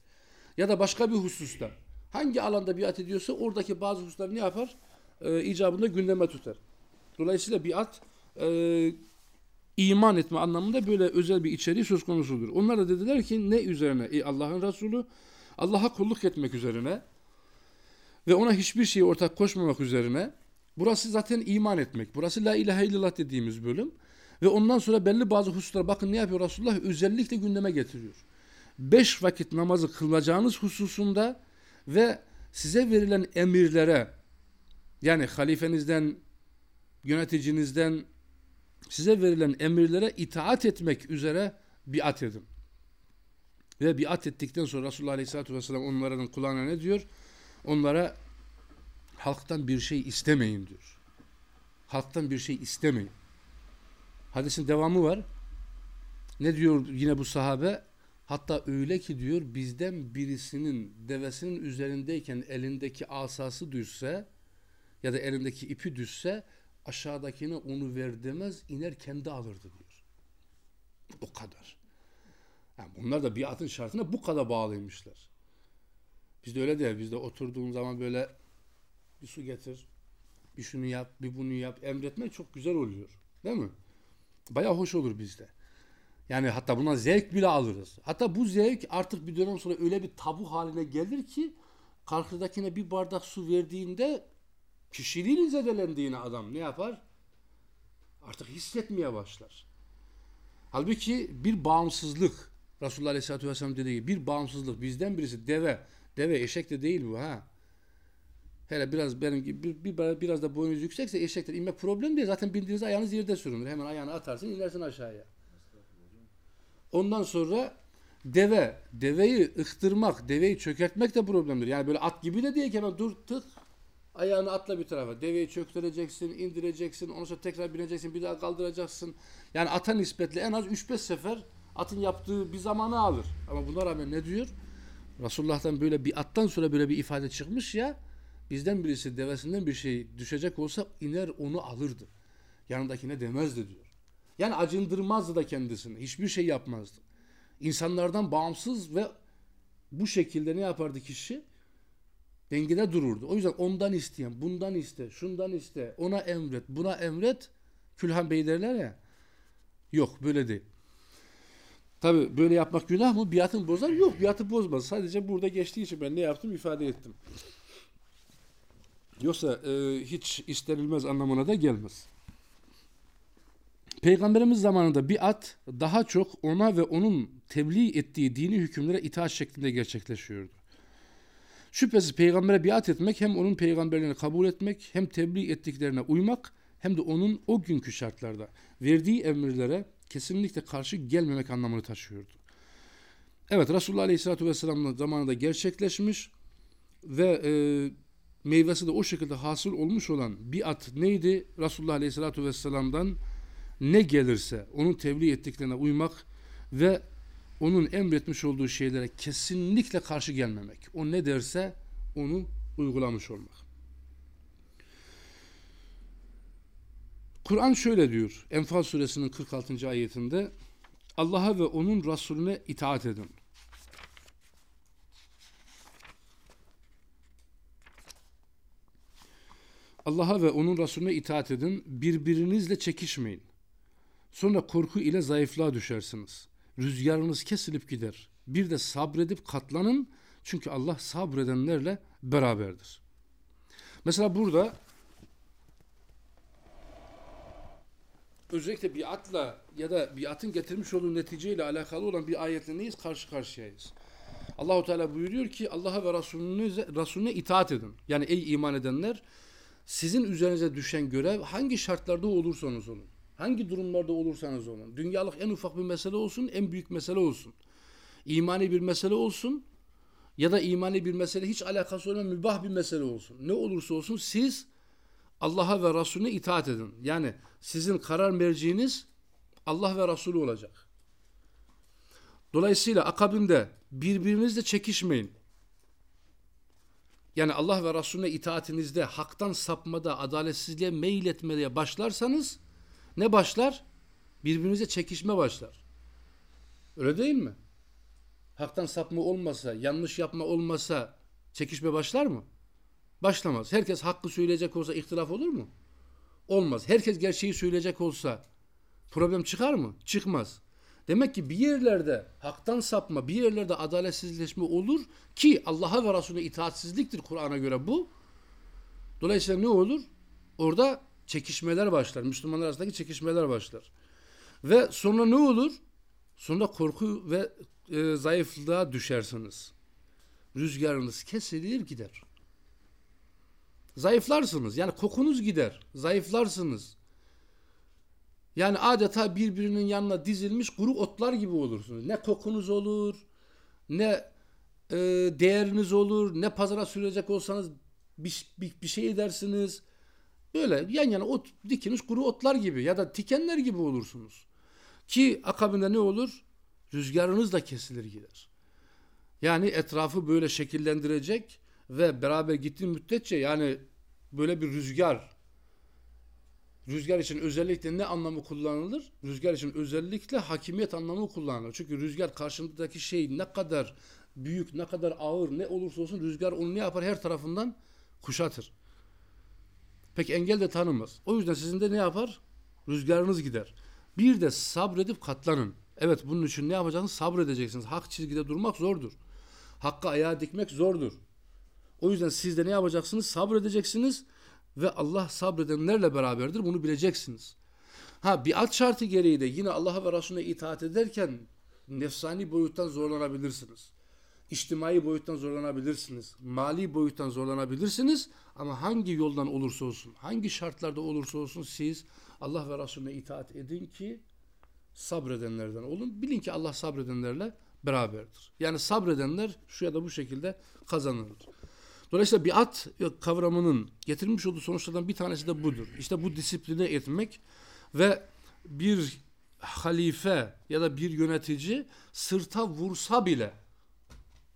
Ya da başka bir hususta. Hangi alanda biat ediyorsa oradaki bazı hususları ne yapar? Ee, icabında gündeme tutar. Dolayısıyla biat e, iman etme anlamında böyle özel bir içeriği söz konusudur. Onlar da dediler ki ne üzerine? E Allah'ın Resulü Allah'a kulluk etmek üzerine ve ona hiçbir şeyi ortak koşmamak üzerine burası zaten iman etmek. Burası la ilahe illallah dediğimiz bölüm. Ve ondan sonra belli bazı hususlar bakın ne yapıyor Resulullah özellikle gündeme getiriyor. Beş vakit namazı kılacağınız hususunda ve size verilen emirlere yani halifenizden, yöneticinizden, size verilen emirlere itaat etmek üzere biat edin. Ve biat ettikten sonra Resulullah Aleyhisselatü Vesselam onların kulağına ne diyor? Onlara halktan bir şey istemeyin diyor. Halktan bir şey istemeyin. Hadisin devamı var. Ne diyor yine bu sahabe? Hatta öyle ki diyor bizden birisinin devesinin üzerindeyken elindeki asası düşse ya da elindeki ipi düşse aşağıdakine onu ver demez iner kendi alırdı diyor. O kadar. Yani bunlar da biatın şartına bu kadar bağlıymışlar. Bizde öyle değil. Bizde oturduğun zaman böyle bir su getir, bir şunu yap, bir bunu yap. Emretmek çok güzel oluyor. Değil mi? Baya hoş olur bizde. Yani hatta buna zevk bile alırız. Hatta bu zevk artık bir dönem sonra öyle bir tabu haline gelir ki karşıdakine bir bardak su verdiğinde kişiliğinin zedelendiğini adam ne yapar? Artık hissetmeye başlar. Halbuki bir bağımsızlık Resulullah Aleyhisselatü Vesselam dediği gibi bir bağımsızlık bizden birisi deve deve eşek de değil bu ha. Hele biraz benim gibi bir, bir, biraz da boyunuz yüksekse eşekler inmek problem değil. Zaten bindiğiniz ayağınız yerde sürünür. Hemen ayağını atarsın inersin aşağıya. Ondan sonra deve, deveyi ıhtırmak, deveyi çökertmek de problemdir. Yani böyle at gibi de değil ki hemen dur tık Ayağını atla bir tarafa. Deveyi çöktüreceksin, indireceksin. Ondan sonra tekrar bineceksin, bir daha kaldıracaksın. Yani ata nispetle en az 3-5 sefer atın yaptığı bir zamanı alır. Ama buna rağmen ne diyor? Resulullah'tan böyle bir attan sonra böyle bir ifade çıkmış ya bizden birisi devesinden bir şey düşecek olsa iner onu alırdı. Yanındakine demezdi diyor. Yani acındırmazdı da kendisini. Hiçbir şey yapmazdı. İnsanlardan bağımsız ve bu şekilde ne yapardı kişi? dengede dururdu. O yüzden ondan isteyen, bundan iste, şundan iste, ona emret, buna emret. Külhan Bey derler ya. Yok böyle değil. Tabi böyle yapmak günah mı? Biatın bozar? Yok biatı bozmaz. Sadece burada geçtiği için ben ne yaptım ifade ettim. Yoksa e, hiç istenilmez anlamına da gelmez. Peygamberimiz zamanında biat daha çok ona ve onun tebliğ ettiği dini hükümlere itaat şeklinde gerçekleşiyordu. Şüphesiz peygambere biat etmek hem onun peygamberlerini kabul etmek hem tebliğ ettiklerine uymak hem de onun o günkü şartlarda verdiği emirlere kesinlikle karşı gelmemek anlamını taşıyordu. Evet Resulullah Aleyhisselatü Vesselam'ın zamanında gerçekleşmiş ve e, meyvesi de o şekilde hasıl olmuş olan biat neydi? Resulullah Aleyhisselatü Vesselam'dan ne gelirse onun tebliğ ettiklerine uymak ve onun emretmiş olduğu şeylere kesinlikle karşı gelmemek. O ne derse onu uygulamış olmak. Kur'an şöyle diyor Enfal suresinin 46. ayetinde Allah'a ve onun Resulüne itaat edin. Allah'a ve onun Resulüne itaat edin. Birbirinizle çekişmeyin. Sonra korku ile zayıflığa düşersiniz. Rüzgarınız kesilip gider. Bir de sabredip katlanın. Çünkü Allah sabredenlerle beraberdir. Mesela burada özellikle biatla ya da biatın getirmiş olduğu neticeyle alakalı olan bir ayetle neyiz? Karşı karşıyayız. Allahu Teala buyuruyor ki Allah'a ve Resulüne, Resulüne itaat edin. Yani ey iman edenler sizin üzerinize düşen görev hangi şartlarda olursanız olun. Hangi durumlarda olursanız olun. Dünyalık en ufak bir mesele olsun, en büyük mesele olsun. İmani bir mesele olsun ya da imani bir mesele hiç alakası olmayan mübah bir mesele olsun. Ne olursa olsun siz Allah'a ve Resulüne itaat edin. Yani sizin karar merciiniz Allah ve Resulü olacak. Dolayısıyla akabinde birbirinizle çekişmeyin. Yani Allah ve Resulüne itaatinizde haktan sapmada, adaletsizliğe meyletmeye başlarsanız ne başlar? Birbirinize çekişme başlar. Öyle değil mi? Haktan sapma olmasa, yanlış yapma olmasa çekişme başlar mı? Başlamaz. Herkes hakkı söyleyecek olsa ihtilaf olur mu? Olmaz. Herkes gerçeği söyleyecek olsa problem çıkar mı? Çıkmaz. Demek ki bir yerlerde haktan sapma, bir yerlerde adaletsizleşme olur ki Allah'a ve Resulüne itaatsizliktir Kur'an'a göre bu. Dolayısıyla ne olur? Orada çekişmeler başlar. Müslümanlar arasındaki çekişmeler başlar. Ve sonra ne olur? Sonra korku ve e, zayıflığa düşersiniz. Rüzgarınız kesilir gider. Zayıflarsınız. Yani kokunuz gider. Zayıflarsınız. Yani adeta birbirinin yanına dizilmiş kuru otlar gibi olursunuz. Ne kokunuz olur, ne e, değeriniz olur, ne pazara sürecek olsanız bir, bir, bir şey edersiniz. Böyle yan yana ot dikilmiş kuru otlar gibi ya da tikenler gibi olursunuz. Ki akabinde ne olur? Rüzgarınız da kesilir gider. Yani etrafı böyle şekillendirecek ve beraber gittiğin müddetçe yani böyle bir rüzgar Rüzgar için özellikle ne anlamı kullanılır? Rüzgar için özellikle hakimiyet anlamı kullanılır. Çünkü rüzgar karşındaki şey ne kadar büyük, ne kadar ağır, ne olursa olsun rüzgar onu ne yapar? Her tarafından kuşatır. Peki engel de tanımaz. O yüzden sizin de ne yapar? Rüzgarınız gider. Bir de sabredip katlanın. Evet bunun için ne yapacaksınız? Sabredeceksiniz. Hak çizgide durmak zordur. Hakka ayağa dikmek zordur. O yüzden siz de ne yapacaksınız? Sabredeceksiniz ve Allah sabredenlerle beraberdir. Bunu bileceksiniz. Ha biat şartı gereği de yine Allah'a ve Resulüne itaat ederken nefsani boyuttan zorlanabilirsiniz. İçtimai boyuttan zorlanabilirsiniz. Mali boyuttan zorlanabilirsiniz. Ama hangi yoldan olursa olsun, hangi şartlarda olursa olsun siz Allah ve Resulüne itaat edin ki sabredenlerden olun. Bilin ki Allah sabredenlerle beraberdir. Yani sabredenler şu ya da bu şekilde kazanılır. Dolayısıyla biat kavramının getirmiş olduğu sonuçlardan bir tanesi de budur. İşte bu disipline etmek ve bir halife ya da bir yönetici sırta vursa bile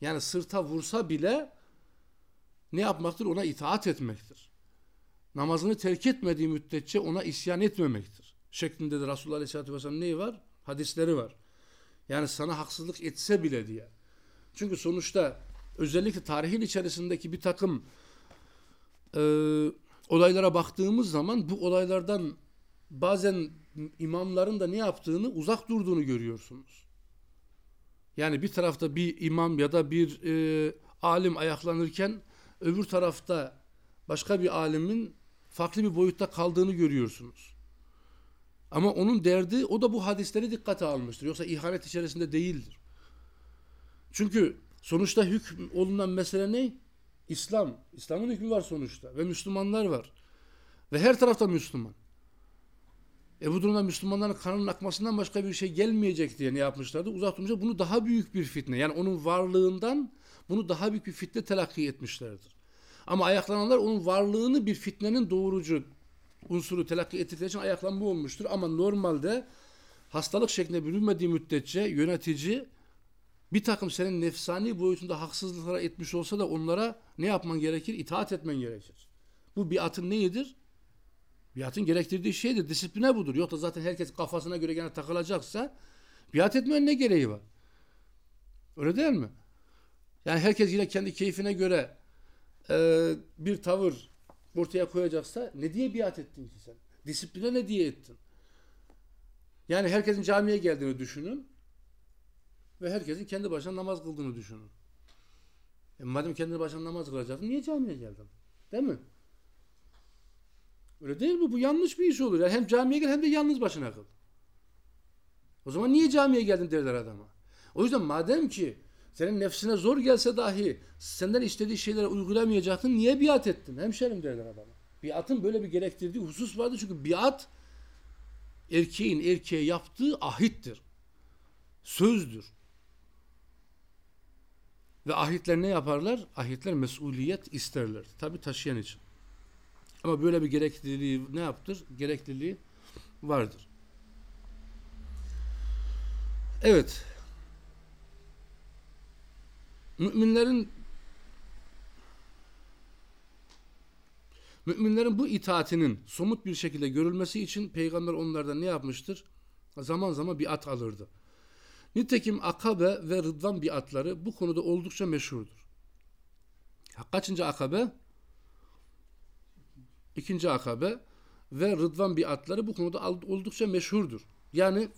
yani sırta vursa bile ne yapmaktır? Ona itaat etmektir. Namazını terk etmediği müddetçe ona isyan etmemektir. Şeklinde de Resulullah Aleyhisselatü Vesselam neyi var? Hadisleri var. Yani sana haksızlık etse bile diye. Çünkü sonuçta özellikle tarihin içerisindeki bir takım e, olaylara baktığımız zaman bu olaylardan bazen imamların da ne yaptığını uzak durduğunu görüyorsunuz. Yani bir tarafta bir imam ya da bir e, alim ayaklanırken öbür tarafta başka bir alimin farklı bir boyutta kaldığını görüyorsunuz. Ama onun derdi o da bu hadisleri dikkate almıştır. Yoksa ihanet içerisinde değildir. Çünkü Sonuçta hüküm olunan mesele ne? İslam. İslam'ın hükmü var sonuçta. Ve Müslümanlar var. Ve her tarafta Müslüman. E bu durumda Müslümanların kanının akmasından başka bir şey gelmeyecek diye ne yapmışlardı? Uzak durunca bunu daha büyük bir fitne. Yani onun varlığından bunu daha büyük bir fitne telakki etmişlerdir. Ama ayaklananlar onun varlığını bir fitnenin doğurucu unsuru telakki ettikleri için ayaklanma olmuştur. Ama normalde hastalık şeklinde bürünmediği müddetçe yönetici bir takım senin nefsani boyutunda haksızlıklara etmiş olsa da onlara ne yapman gerekir? İtaat etmen gerekir. Bu biatın neyidir? Biatın gerektirdiği şeydir. Disipline budur. Yoksa zaten herkes kafasına göre gene takılacaksa biat etmenin ne gereği var? Öyle değil mi? Yani herkes yine kendi keyfine göre e, bir tavır ortaya koyacaksa ne diye biat ettin ki sen? Disipline ne diye ettin? Yani herkesin camiye geldiğini düşünün ve herkesin kendi başına namaz kıldığını düşünün. E madem kendi başına namaz kılacaktın niye camiye geldin? Değil mi? Öyle değil mi? Bu yanlış bir iş olur. Yani hem camiye gel hem de yalnız başına kıl. O zaman niye camiye geldin derler adama. O yüzden madem ki senin nefsine zor gelse dahi senden istediği şeyleri uygulamayacaktın niye biat ettin? Hemşerim derler adama. Biatın böyle bir gerektirdiği husus vardı çünkü biat erkeğin erkeğe yaptığı ahittir. Sözdür. Ve ahitler ne yaparlar? Ahitler mesuliyet isterler. Tabi taşıyan için. Ama böyle bir gerekliliği ne yaptır? Gerekliliği vardır. Evet. Müminlerin Müminlerin bu itaatinin somut bir şekilde görülmesi için peygamber onlardan ne yapmıştır? Zaman zaman bir at alırdı. Nitekim akabe ve rıdvan biatları bu konuda oldukça meşhurdur. Kaçıncı akabe? İkinci akabe ve rıdvan biatları bu konuda oldukça meşhurdur. Yani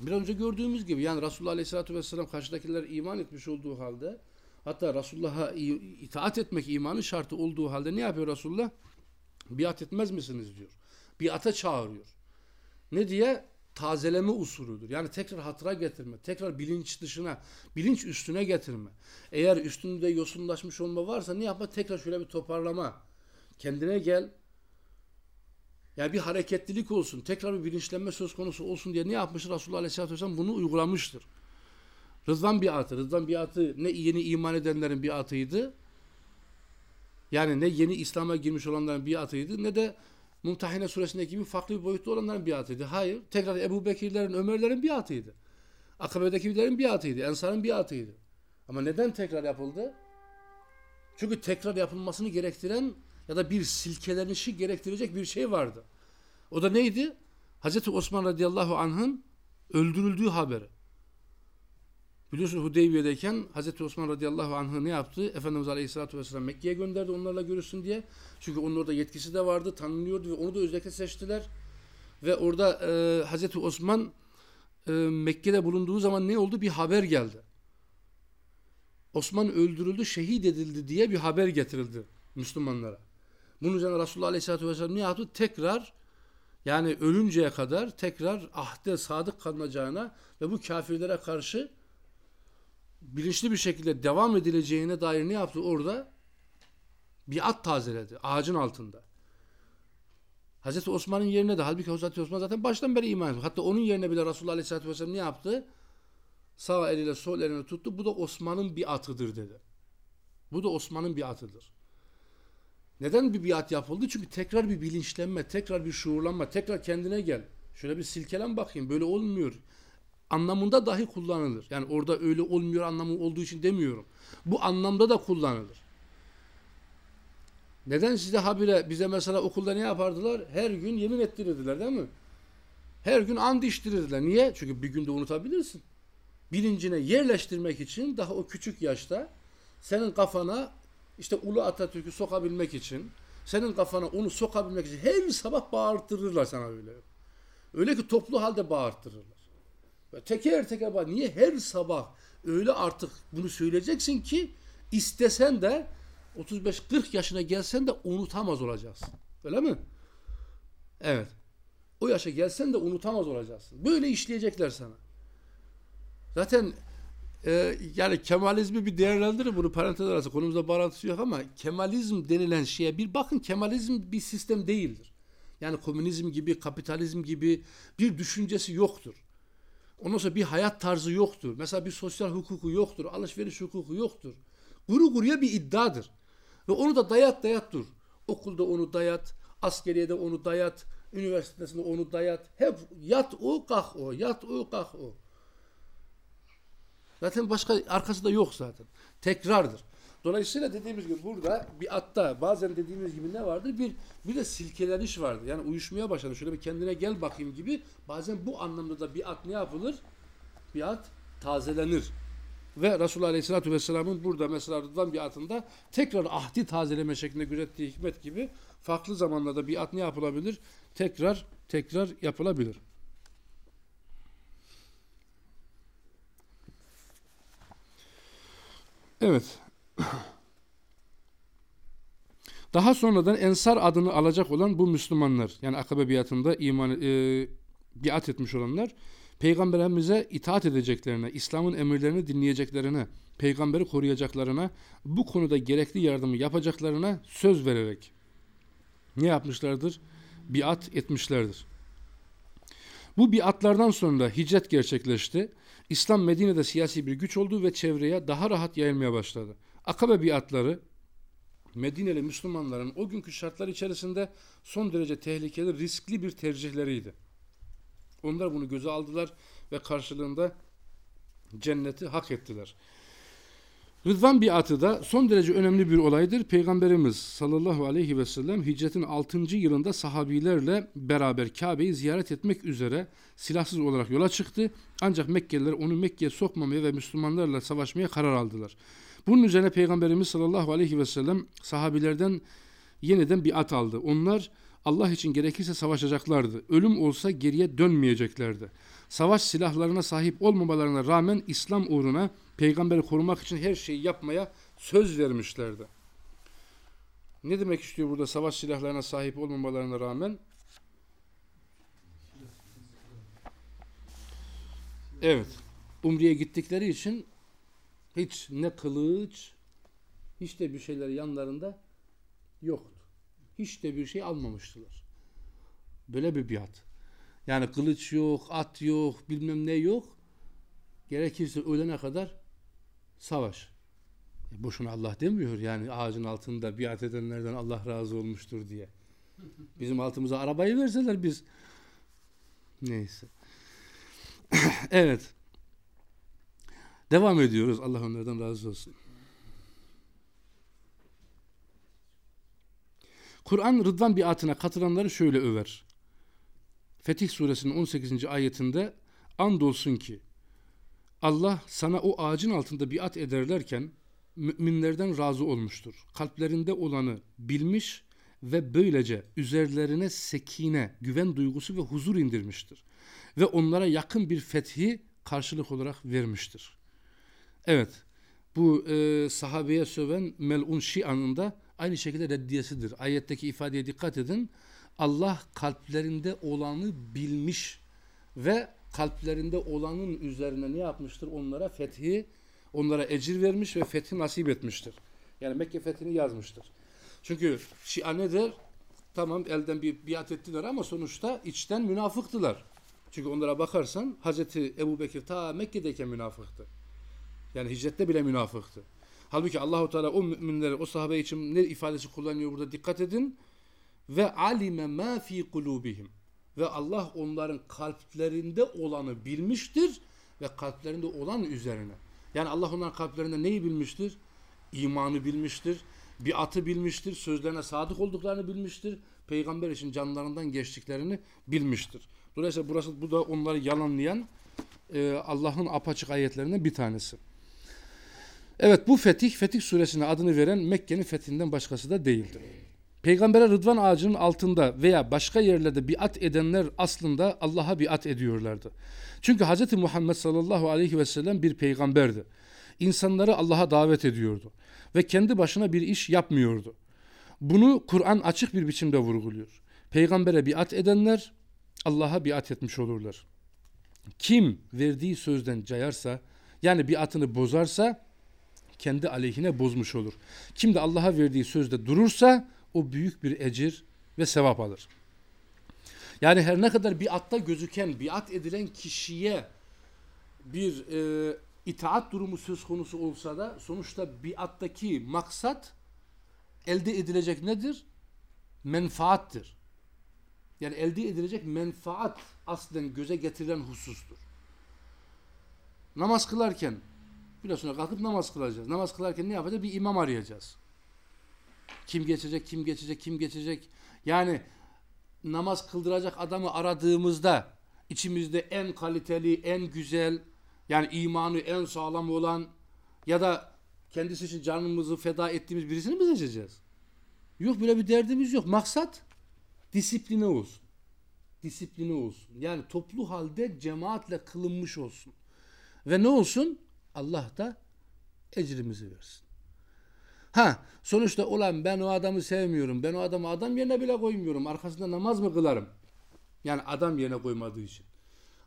bir önce gördüğümüz gibi yani Resulullah Aleyhisselatü Vesselam karşıdakiler iman etmiş olduğu halde hatta Resulullah'a itaat etmek imanın şartı olduğu halde ne yapıyor Resulullah? Biat etmez misiniz diyor. Biata çağırıyor. Ne diye? Tazeleme usulüdür. Yani tekrar hatıra getirme, tekrar bilinç dışına, bilinç üstüne getirme. Eğer üstünde yosunlaşmış olma varsa ne yapma? Tekrar şöyle bir toparlama. Kendine gel. Yani bir hareketlilik olsun, tekrar bir bilinçlenme söz konusu olsun diye ne yapmıştır? Resulullah Aleyhisselatü Vesselam bunu uygulamıştır. Rızvan biatı. Rızvan biatı ne yeni iman edenlerin biatıydı yani ne yeni İslam'a girmiş olanların biatıydı ne de Mumtahine suresindeki gibi farklı bir boyutta olanların biatıydı. Hayır. Tekrar Ebu Bekirlerin, Ömerlerin biatıydı. Akabe'dekilerin biatıydı. Ensar'ın biatıydı. Ama neden tekrar yapıldı? Çünkü tekrar yapılmasını gerektiren ya da bir silkelenişi gerektirecek bir şey vardı. O da neydi? Hazreti Osman radıyallahu anh'ın öldürüldüğü haberi. Biliyorsunuz Hudeybiye'deyken Hazreti Osman radıyallahu anh'ı ne yaptı? Efendimiz aleyhissalatü vesselam Mekke'ye gönderdi onlarla görüşsün diye. Çünkü onun orada yetkisi de vardı, tanınıyordu ve onu da özellikle seçtiler. Ve orada e, Hazreti Osman e, Mekke'de bulunduğu zaman ne oldu? Bir haber geldi. Osman öldürüldü, şehit edildi diye bir haber getirildi Müslümanlara. Bunun üzerine Resulullah Aleyhisselatü Vesselam ne yaptı? Tekrar yani ölünceye kadar tekrar ahde sadık kalınacağına ve bu kafirlere karşı bilinçli bir şekilde devam edileceğine dair ne yaptı orada? Bir at tazeledi ağacın altında. Hazreti Osman'ın yerine de halbuki Hazreti Osman zaten baştan beri iman ediyor. Hatta onun yerine bile Resulullah Aleyhisselatü Vesselam ne yaptı? Sağ eliyle sol elini tuttu. Bu da Osman'ın bir atıdır dedi. Bu da Osman'ın bir atıdır. Neden bir biat yapıldı? Çünkü tekrar bir bilinçlenme, tekrar bir şuurlanma, tekrar kendine gel. Şöyle bir silkelen bakayım. Böyle olmuyor anlamında dahi kullanılır. Yani orada öyle olmuyor anlamı olduğu için demiyorum. Bu anlamda da kullanılır. Neden size habire bize mesela okulda ne yapardılar? Her gün yemin ettirirdiler değil mi? Her gün and içtirirdiler. Niye? Çünkü bir günde unutabilirsin. Bilincine yerleştirmek için daha o küçük yaşta senin kafana işte Ulu Atatürk'ü sokabilmek için senin kafana onu sokabilmek için her sabah bağırtırırlar sana öyle. Öyle ki toplu halde bağırtırırlar. Teker teker bak niye her sabah öyle artık bunu söyleyeceksin ki istesen de 35-40 yaşına gelsen de unutamaz olacaksın. Öyle mi? Evet. O yaşa gelsen de unutamaz olacaksın. Böyle işleyecekler sana. Zaten e, yani Kemalizmi bir değerlendirin bunu parantez arası konumuzda bağlantısı yok ama Kemalizm denilen şeye bir bakın Kemalizm bir sistem değildir. Yani komünizm gibi, kapitalizm gibi bir düşüncesi yoktur. Ondan sonra bir hayat tarzı yoktur. Mesela bir sosyal hukuku yoktur. Alışveriş hukuku yoktur. Kuru kuruya bir iddiadır. Ve onu da dayat dayat dur. Okulda onu dayat, askeriyede onu dayat, üniversitesinde onu dayat. Hep yat o kalk o, yat o kalk o. Zaten başka arkası da yok zaten. Tekrardır. Dolayısıyla dediğimiz gibi burada bir atta bazen dediğimiz gibi ne vardır? Bir bir de silkeleniş vardır. Yani uyuşmaya başladı. Şöyle bir kendine gel bakayım gibi. Bazen bu anlamda da bir at ne yapılır? Bir at tazelenir. Ve Resulullah Aleyhisselatü Vesselam'ın burada mesela Rıdvan bir atında tekrar ahdi tazeleme şeklinde gözettiği hikmet gibi farklı zamanlarda bir at ne yapılabilir? Tekrar tekrar yapılabilir. Evet. Daha sonradan Ensar adını alacak olan bu Müslümanlar yani Akabe biatında iman e, biat etmiş olanlar Peygamberimize itaat edeceklerine, İslam'ın emirlerini dinleyeceklerine, peygamberi koruyacaklarına, bu konuda gerekli yardımı yapacaklarına söz vererek ne yapmışlardır? Biat etmişlerdir. Bu biatlardan sonra hicret gerçekleşti. İslam Medine'de siyasi bir güç oldu ve çevreye daha rahat yayılmaya başladı. Akabe biatları Medineli Müslümanların o günkü şartlar içerisinde son derece tehlikeli, riskli bir tercihleriydi. Onlar bunu göze aldılar ve karşılığında cenneti hak ettiler. Rıdvan biatı da son derece önemli bir olaydır. Peygamberimiz sallallahu aleyhi ve sellem hicretin 6. yılında sahabilerle beraber Kabe'yi ziyaret etmek üzere silahsız olarak yola çıktı. Ancak Mekkeliler onu Mekke'ye sokmamaya ve Müslümanlarla savaşmaya karar aldılar. Bunun üzerine Peygamberimiz sallallahu aleyhi ve sellem sahabilerden yeniden biat aldı. Onlar Allah için gerekirse savaşacaklardı. Ölüm olsa geriye dönmeyeceklerdi. Savaş silahlarına sahip olmamalarına rağmen İslam uğruna peygamberi korumak için her şeyi yapmaya söz vermişlerdi. Ne demek istiyor burada savaş silahlarına sahip olmamalarına rağmen? Evet. Umre'ye gittikleri için hiç ne kılıç hiç de bir şeyler yanlarında yoktu. Hiç de bir şey almamıştılar. Böyle bir biat. Yani kılıç yok, at yok, bilmem ne yok. Gerekirse ölene kadar savaş. E boşuna Allah demiyor yani ağacın altında biat edenlerden Allah razı olmuştur diye. Bizim altımıza arabayı verseler biz neyse. evet. Devam ediyoruz. Allah onlardan razı olsun. Kur'an Rıdvan biatına katılanları şöyle över. Fetih suresinin 18. ayetinde andolsun ki Allah sana o ağacın altında biat ederlerken müminlerden razı olmuştur. Kalplerinde olanı bilmiş ve böylece üzerlerine sekine, güven duygusu ve huzur indirmiştir. Ve onlara yakın bir fethi karşılık olarak vermiştir. Evet, bu e, sahabeye söven melun şianın da aynı şekilde reddiyesidir. Ayetteki ifadeye dikkat edin. Allah kalplerinde olanı bilmiş ve kalplerinde olanın üzerine ne yapmıştır? Onlara fethi, onlara ecir vermiş ve fethi nasip etmiştir. Yani Mekke fethini yazmıştır. Çünkü Şia nedir? Tamam elden bir biat ettiler ama sonuçta içten münafıktılar. Çünkü onlara bakarsan Hazreti Ebu Bekir ta Mekke'deyken münafıktı. Yani hicrette bile münafıktı. Halbuki Allahu Teala o müminleri, o sahabe için ne ifadesi kullanıyor burada dikkat edin. Ve alime ma fi kulubihim. Ve Allah onların kalplerinde olanı bilmiştir ve kalplerinde olan üzerine. Yani Allah onların kalplerinde neyi bilmiştir? İmanı bilmiştir, biatı bilmiştir, sözlerine sadık olduklarını bilmiştir, peygamber için canlarından geçtiklerini bilmiştir. Dolayısıyla burası bu da onları yalanlayan e, Allah'ın apaçık ayetlerinden bir tanesi. Evet bu fetih, Fetih suresine adını veren Mekke'nin fethinden başkası da değildir. Peygamber'e Rıdvan ağacının altında veya başka yerlerde biat edenler aslında Allah'a biat ediyorlardı. Çünkü Hz. Muhammed sallallahu aleyhi ve sellem bir peygamberdi. İnsanları Allah'a davet ediyordu ve kendi başına bir iş yapmıyordu. Bunu Kur'an açık bir biçimde vurguluyor. Peygambere biat edenler Allah'a biat etmiş olurlar. Kim verdiği sözden cayarsa yani biatını bozarsa kendi aleyhine bozmuş olur. Kim de Allah'a verdiği sözde durursa o büyük bir ecir ve sevap alır. Yani her ne kadar biatta gözüken, biat edilen kişiye bir e, itaat durumu söz konusu olsa da sonuçta biattaki maksat elde edilecek nedir? Menfaattir. Yani elde edilecek menfaat aslen göze getirilen husustur. Namaz kılarken sonra kalkıp namaz kılacağız. Namaz kılarken ne yapacağız? Bir imam arayacağız. Kim geçecek, kim geçecek, kim geçecek. Yani namaz kıldıracak adamı aradığımızda içimizde en kaliteli, en güzel, yani imanı en sağlam olan ya da kendisi için canımızı feda ettiğimiz birisini mi seçeceğiz? Yok böyle bir derdimiz yok. Maksat disipline olsun. Disipline olsun. Yani toplu halde cemaatle kılınmış olsun. Ve ne olsun? Allah da ecrimizi versin. Ha sonuçta ulan ben o adamı sevmiyorum. Ben o adamı adam yerine bile koymuyorum. Arkasında namaz mı kılarım? Yani adam yerine koymadığı için.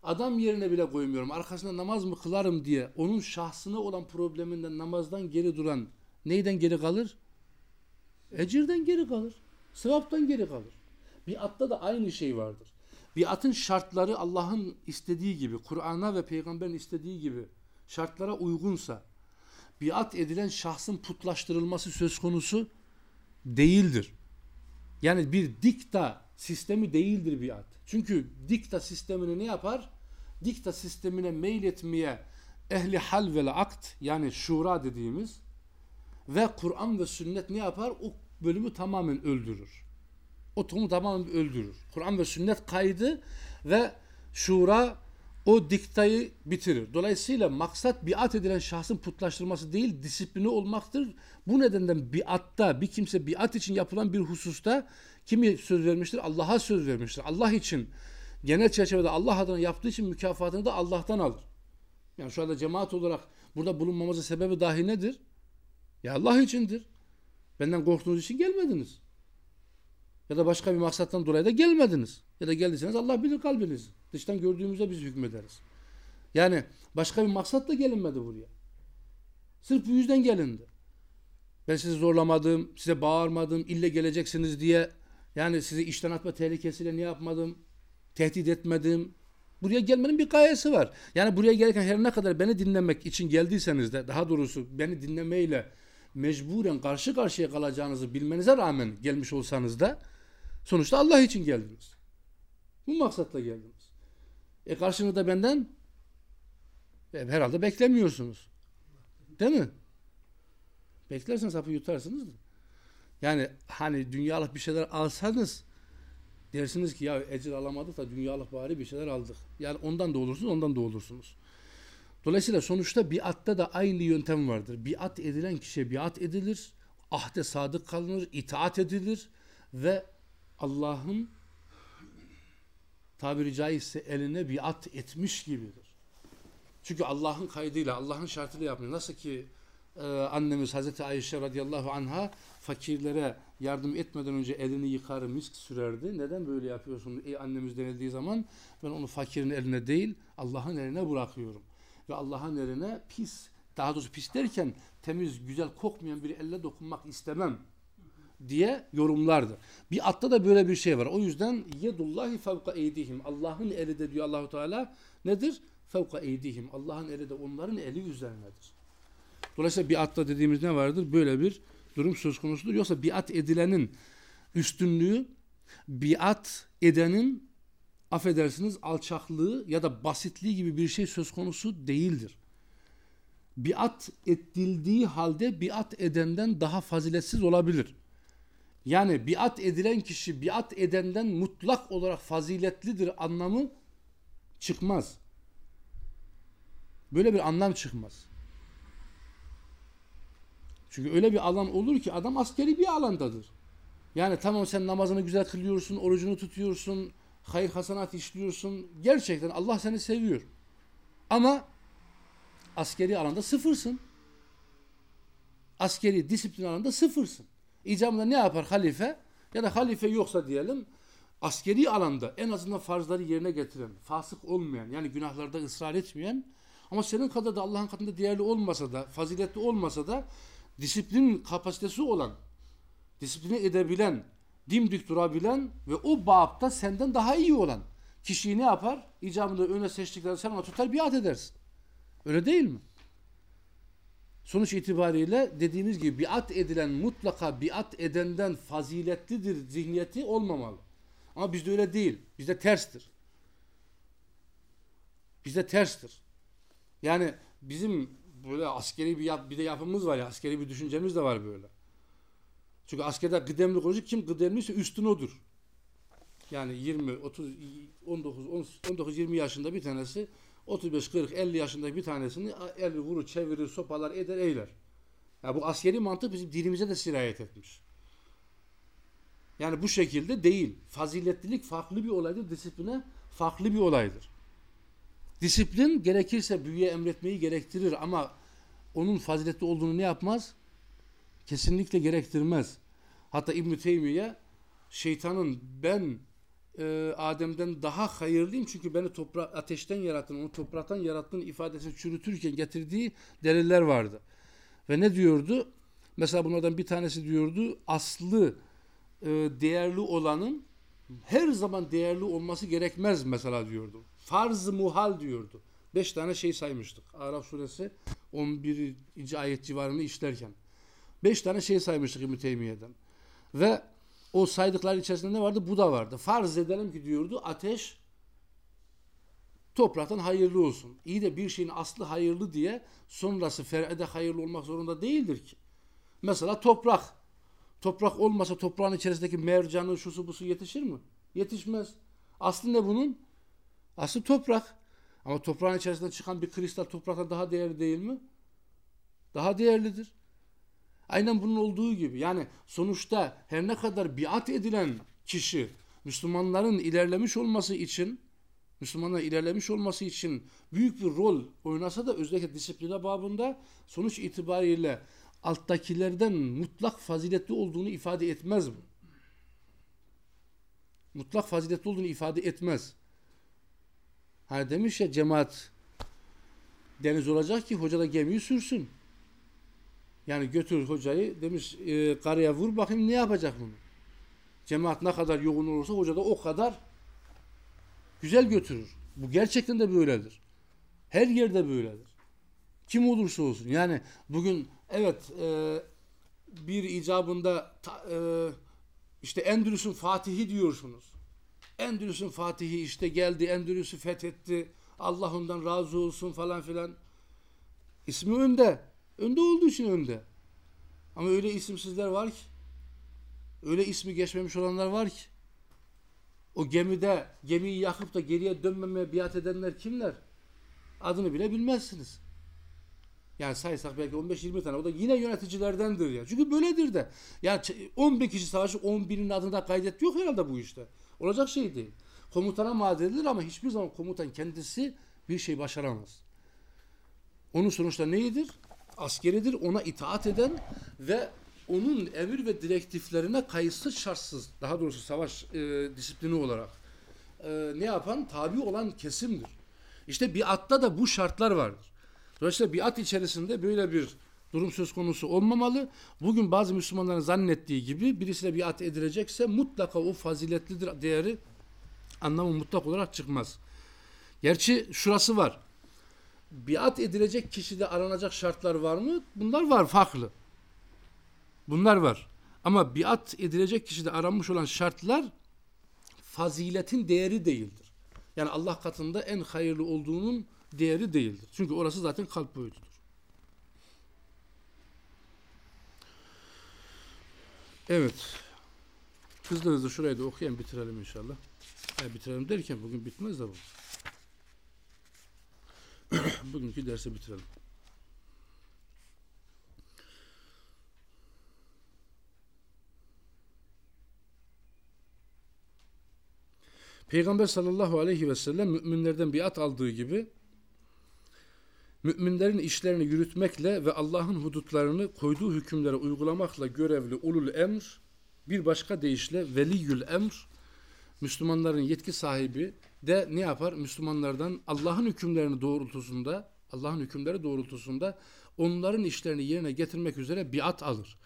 Adam yerine bile koymuyorum. Arkasında namaz mı kılarım diye onun şahsına olan probleminden namazdan geri duran neyden geri kalır? Ecirden geri kalır. Sevaptan geri kalır. Bir atta da aynı şey vardır. Bir atın şartları Allah'ın istediği gibi, Kur'an'a ve peygamberin istediği gibi şartlara uygunsa biat edilen şahsın putlaştırılması söz konusu değildir. Yani bir dikta sistemi değildir biat. Çünkü dikta sistemini ne yapar? Dikta sistemine meyletmeye ehli hal ve akt yani şura dediğimiz ve Kur'an ve sünnet ne yapar? O bölümü tamamen öldürür. O tamamen öldürür. Kur'an ve sünnet kaydı ve şura o diktayı bitirir. Dolayısıyla maksat biat edilen şahsın putlaştırması değil, disiplini olmaktır. Bu nedenden biatta bir kimse biat için yapılan bir hususta kimi söz vermiştir? Allah'a söz vermiştir. Allah için genel çerçevede Allah adına yaptığı için mükafatını da Allah'tan alır. Yani şu anda cemaat olarak burada bulunmamızın sebebi dahi nedir? Ya Allah içindir. Benden korktuğunuz için gelmediniz. Ya da başka bir maksattan dolayı da gelmediniz. Ya da geldiyseniz Allah bilir kalbinizi. Dıştan gördüğümüzde biz hükmederiz. Yani başka bir maksatla gelinmedi buraya. Sırf bu yüzden gelindi. Ben sizi zorlamadım, size bağırmadım, ille geleceksiniz diye yani sizi işten atma tehlikesiyle ne yapmadım, tehdit etmedim. Buraya gelmenin bir gayesi var. Yani buraya gelirken her ne kadar beni dinlemek için geldiyseniz de daha doğrusu beni dinlemeyle mecburen karşı karşıya kalacağınızı bilmenize rağmen gelmiş olsanız da sonuçta Allah için geldiniz. Bu maksatla geldiniz. E karşınızda benden e, herhalde beklemiyorsunuz. Değil mi? Beklerseniz hapı yutarsınız. Yani hani dünyalık bir şeyler alsanız dersiniz ki ya ecir alamadık da dünyalık bari bir şeyler aldık. Yani ondan da olursunuz, ondan da olursunuz. Dolayısıyla sonuçta biatta da aynı yöntem vardır. Biat edilen kişiye biat edilir, ahde sadık kalınır, itaat edilir ve Allah'ın tabiri caizse eline biat etmiş gibidir. Çünkü Allah'ın kaydıyla, Allah'ın şartıyla yapmıyor. Nasıl ki e, annemiz Hazreti Ayşe radıyallahu anha fakirlere yardım etmeden önce elini yıkar, misk sürerdi. Neden böyle yapıyorsun ey annemiz denildiği zaman ben onu fakirin eline değil Allah'ın eline bırakıyorum. Ve Allah'ın eline pis, daha doğrusu pis derken temiz, güzel kokmayan bir elle dokunmak istemem diye yorumlardı. Bir atta da böyle bir şey var. O yüzden yedullahi fevka eydihim. Allah'ın eli de diyor Allahu Teala nedir? Fevka eydihim. Allah'ın eli de onların eli üzerinedir. Dolayısıyla biatta dediğimiz ne vardır? Böyle bir durum söz konusudur. Yoksa biat edilenin üstünlüğü biat edenin affedersiniz alçaklığı ya da basitliği gibi bir şey söz konusu değildir. Biat edildiği halde biat edenden daha faziletsiz olabilir. Yani biat edilen kişi biat edenden mutlak olarak faziletlidir anlamı çıkmaz. Böyle bir anlam çıkmaz. Çünkü öyle bir alan olur ki adam askeri bir alandadır. Yani tamam sen namazını güzel kılıyorsun, orucunu tutuyorsun, hayır hasanat işliyorsun. Gerçekten Allah seni seviyor. Ama askeri alanda sıfırsın. Askeri disiplin alanda sıfırsın. İcabında ne yapar halife? Ya da halife yoksa diyelim askeri alanda en azından farzları yerine getiren, fasık olmayan yani günahlarda ısrar etmeyen ama senin kadar da Allah'ın katında değerli olmasa da, faziletli olmasa da disiplin kapasitesi olan, disipline edebilen, dimdik durabilen ve o bağıpta senden daha iyi olan kişiyi ne yapar? İcabında öne seçtiklerini sen ona tutar biat edersin. Öyle değil mi? Sonuç itibariyle dediğimiz gibi biat edilen mutlaka biat edenden faziletlidir zihniyeti olmamalı. Ama bizde öyle değil. Bizde terstir. Bizde terstir. Yani bizim böyle askeri bir yap, bir de yapımız var ya askeri bir düşüncemiz de var böyle. Çünkü askerde kıdemli konuşuyor. Kim kıdemliyse üstün odur. Yani 20, 30, 19, 19, 20 yaşında bir tanesi 35, 40, 50 yaşında bir tanesini el vurur, çevirir, sopalar, eder, eyler. Ya bu askeri mantık bizim dinimize de sirayet etmiş. Yani bu şekilde değil. Faziletlilik farklı bir olaydır. Disipline farklı bir olaydır. Disiplin gerekirse büyüye emretmeyi gerektirir ama onun faziletli olduğunu ne yapmaz? Kesinlikle gerektirmez. Hatta İbn-i Teymiye şeytanın ben e, Adem'den daha hayırlıyım çünkü beni toprak ateşten yarattın, onu topraktan yarattığın ifadesini çürütürken getirdiği deliller vardı. Ve ne diyordu? Mesela bunlardan bir tanesi diyordu aslı e, değerli olanın her zaman değerli olması gerekmez mesela diyordu. Farz-ı muhal diyordu. Beş tane şey saymıştık. Araf suresi 11. ayet civarını işlerken. Beş tane şey saymıştık İbn-i Teymiye'den. Ve o saydıklar içerisinde ne vardı? Bu da vardı. Farz edelim ki diyordu ateş topraktan hayırlı olsun. İyi de bir şeyin aslı hayırlı diye sonrası fer'ede hayırlı olmak zorunda değildir ki. Mesela toprak. Toprak olmasa toprağın içerisindeki mercanı, şusu busu yetişir mi? Yetişmez. Aslı ne bunun? Aslı toprak. Ama toprağın içerisinden çıkan bir kristal topraktan daha değerli değil mi? Daha değerlidir. Aynen bunun olduğu gibi. Yani sonuçta her ne kadar biat edilen kişi Müslümanların ilerlemiş olması için Müslümanların ilerlemiş olması için büyük bir rol oynasa da özellikle disipline babında sonuç itibariyle alttakilerden mutlak faziletli olduğunu ifade etmez bu. Mutlak faziletli olduğunu ifade etmez. Hani demiş ya cemaat deniz olacak ki hoca da gemiyi sürsün. Yani götür hocayı demiş e, karaya vur bakayım ne yapacak bunu. Cemaat ne kadar yoğun olursa hoca da o kadar güzel götürür. Bu gerçekten de böyledir. Her yerde böyledir. Kim olursa olsun. Yani bugün evet e, bir icabında ta, e, işte Endülüs'ün Fatihi diyorsunuz. Endülüs'ün Fatihi işte geldi Endülüs'ü fethetti. Allah ondan razı olsun falan filan. İsmi önde. Önde olduğu için önde. Ama öyle isimsizler var ki öyle ismi geçmemiş olanlar var ki o gemide gemiyi yakıp da geriye dönmemeye biat edenler kimler? Adını bile bilmezsiniz. Yani saysak belki 15-20 tane. O da yine yöneticilerdendir ya. Çünkü böyledir de. Yani 11 kişi savaşı 11'in adında kaydet yok herhalde bu işte. Olacak şey değil. Komutana maat edilir ama hiçbir zaman komutan kendisi bir şey başaramaz. Onun sonuçta neyidir? Askeridir. Ona itaat eden ve onun emir ve direktiflerine kayıtsız şartsız daha doğrusu savaş e, disiplini olarak e, ne yapan tabi olan kesimdir. İşte biatta da bu şartlar vardır. Dolayısıyla biat içerisinde böyle bir durum söz konusu olmamalı. Bugün bazı Müslümanların zannettiği gibi birisine biat edilecekse mutlaka o faziletlidir değeri anlamı mutlak olarak çıkmaz. Gerçi şurası var. Biat edilecek kişide aranacak şartlar var mı? Bunlar var farklı. Bunlar var. Ama biat edilecek kişide aranmış olan şartlar faziletin değeri değildir. Yani Allah katında en hayırlı olduğunun değeri değildir. Çünkü orası zaten kalp boyutudur. Evet. Hızlı hızlı şurayı da okuyayım bitirelim inşallah. Yani bitirelim derken bugün bitmez de bu. Bugünkü dersi bitirelim. Peygamber sallallahu aleyhi ve sellem müminlerden biat aldığı gibi müminlerin işlerini yürütmekle ve Allah'ın hudutlarını koyduğu hükümlere uygulamakla görevli ulul emr bir başka deyişle veliyül emr Müslümanların yetki sahibi de ne yapar? Müslümanlardan Allah'ın hükümlerini doğrultusunda Allah'ın hükümleri doğrultusunda onların işlerini yerine getirmek üzere biat alır.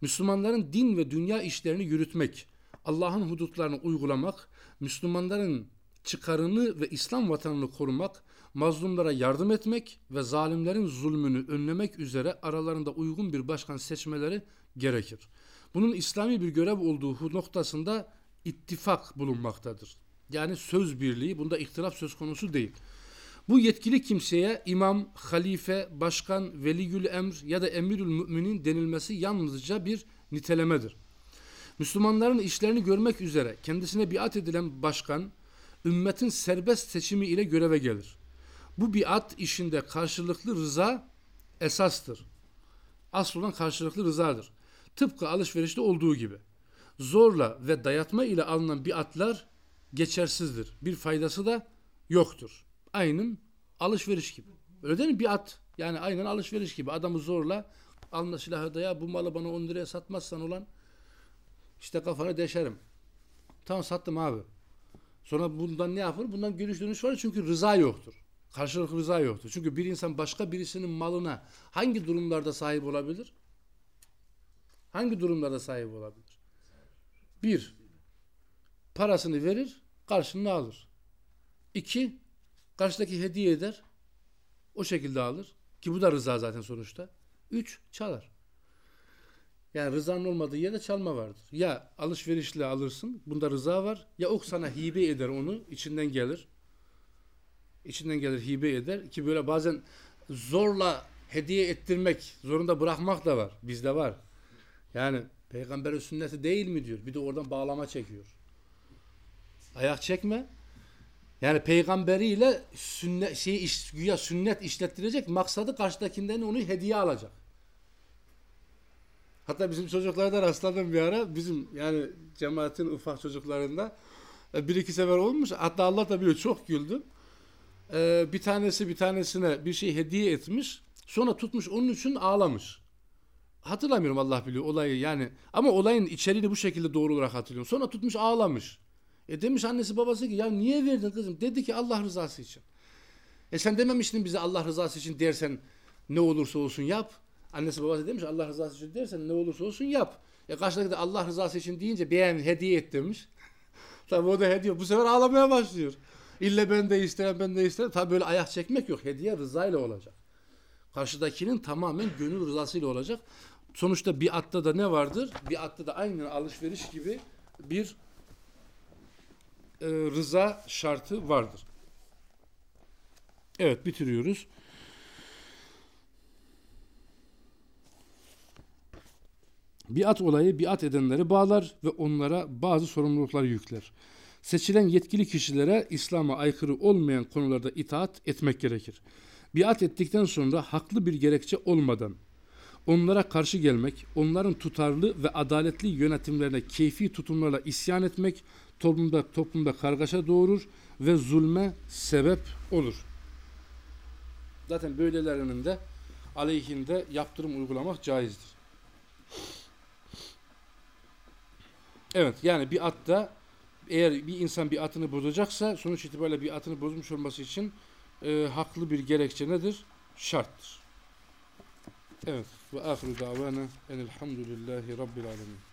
Müslümanların din ve dünya işlerini yürütmek, Allah'ın hudutlarını uygulamak, Müslümanların çıkarını ve İslam vatanını korumak, mazlumlara yardım etmek ve zalimlerin zulmünü önlemek üzere aralarında uygun bir başkan seçmeleri gerekir. Bunun İslami bir görev olduğu noktasında ittifak bulunmaktadır. Yani söz birliği, bunda ihtilaf söz konusu değil. Bu yetkili kimseye imam, halife, başkan, veligül emr ya da emirül müminin denilmesi yalnızca bir nitelemedir. Müslümanların işlerini görmek üzere kendisine biat edilen başkan, ümmetin serbest seçimi ile göreve gelir. Bu biat işinde karşılıklı rıza esastır. Asıl olan karşılıklı rızadır. Tıpkı alışverişte olduğu gibi. Zorla ve dayatma ile alınan biatlar geçersizdir. Bir faydası da yoktur. Aynen alışveriş gibi. Öyle değil mi? Biat. Yani aynen alışveriş gibi. Adamı zorla alnına silahı daya bu malı bana 10 liraya satmazsan olan işte kafanı deşerim. Tamam sattım abi. Sonra bundan ne yapar? Bundan görüş dönüş var çünkü rıza yoktur. Karşılıklı rıza yoktur. Çünkü bir insan başka birisinin malına hangi durumlarda sahip olabilir? Hangi durumlarda sahip olabilir? Bir, parasını verir, karşılığını alır. İki, karşıdaki hediye eder, o şekilde alır. Ki bu da rıza zaten sonuçta. Üç, çalar. Yani rızanın olmadığı yerde çalma vardır. Ya alışverişle alırsın, bunda rıza var. Ya o sana hibe eder onu, içinden gelir. İçinden gelir, hibe eder. Ki böyle bazen zorla hediye ettirmek, zorunda bırakmak da var. Bizde var. Yani peygamberin sünneti değil mi diyor. Bir de oradan bağlama çekiyor. Ayak çekme. Yani peygamberiyle sünnet şey iş, güya sünnet işlettirecek maksadı karşıdakinden onu hediye alacak. Hatta bizim çocuklarda rastladım bir ara. Bizim yani cemaatin ufak çocuklarında e, bir iki sefer olmuş. Hatta Allah da biliyor çok güldüm. Ee, bir tanesi bir tanesine bir şey hediye etmiş. Sonra tutmuş onun için ağlamış. Hatırlamıyorum Allah biliyor olayı yani. Ama olayın içeriğini bu şekilde doğru olarak hatırlıyorum. Sonra tutmuş ağlamış. E demiş annesi babası ki ya niye verdin kızım? Dedi ki Allah rızası için. E sen dememiştin bize Allah rızası için dersen ne olursa olsun yap. Annesi babası demiş Allah rızası için dersen ne olursa olsun yap. E karşıdaki Allah rızası için deyince beğen hediye et demiş. Tabi o da hediye. Bu sefer ağlamaya başlıyor. İlle ben de isterim ben de isterim. Tabi böyle ayak çekmek yok. Hediye rızayla olacak. Karşıdakinin tamamen gönül rızasıyla olacak. Sonuçta bir atta da ne vardır? Bir atta da aynen alışveriş gibi bir e, rıza şartı vardır. Evet bitiriyoruz. Biat olayı biat edenleri bağlar ve onlara bazı sorumluluklar yükler. Seçilen yetkili kişilere İslam'a aykırı olmayan konularda itaat etmek gerekir. Biat ettikten sonra haklı bir gerekçe olmadan onlara karşı gelmek, onların tutarlı ve adaletli yönetimlerine keyfi tutumlarla isyan etmek toplumda toplumda kargaşa doğurur ve zulme sebep olur. Zaten böylelerinin de aleyhinde yaptırım uygulamak caizdir. Evet yani bir atta eğer bir insan bir atını bozacaksa sonuç itibariyle bir atını bozmuş olması için e, haklı bir gerekçe nedir? Şarttır. Evet. Ve ahiru davana enelhamdülillahi rabbil alemin.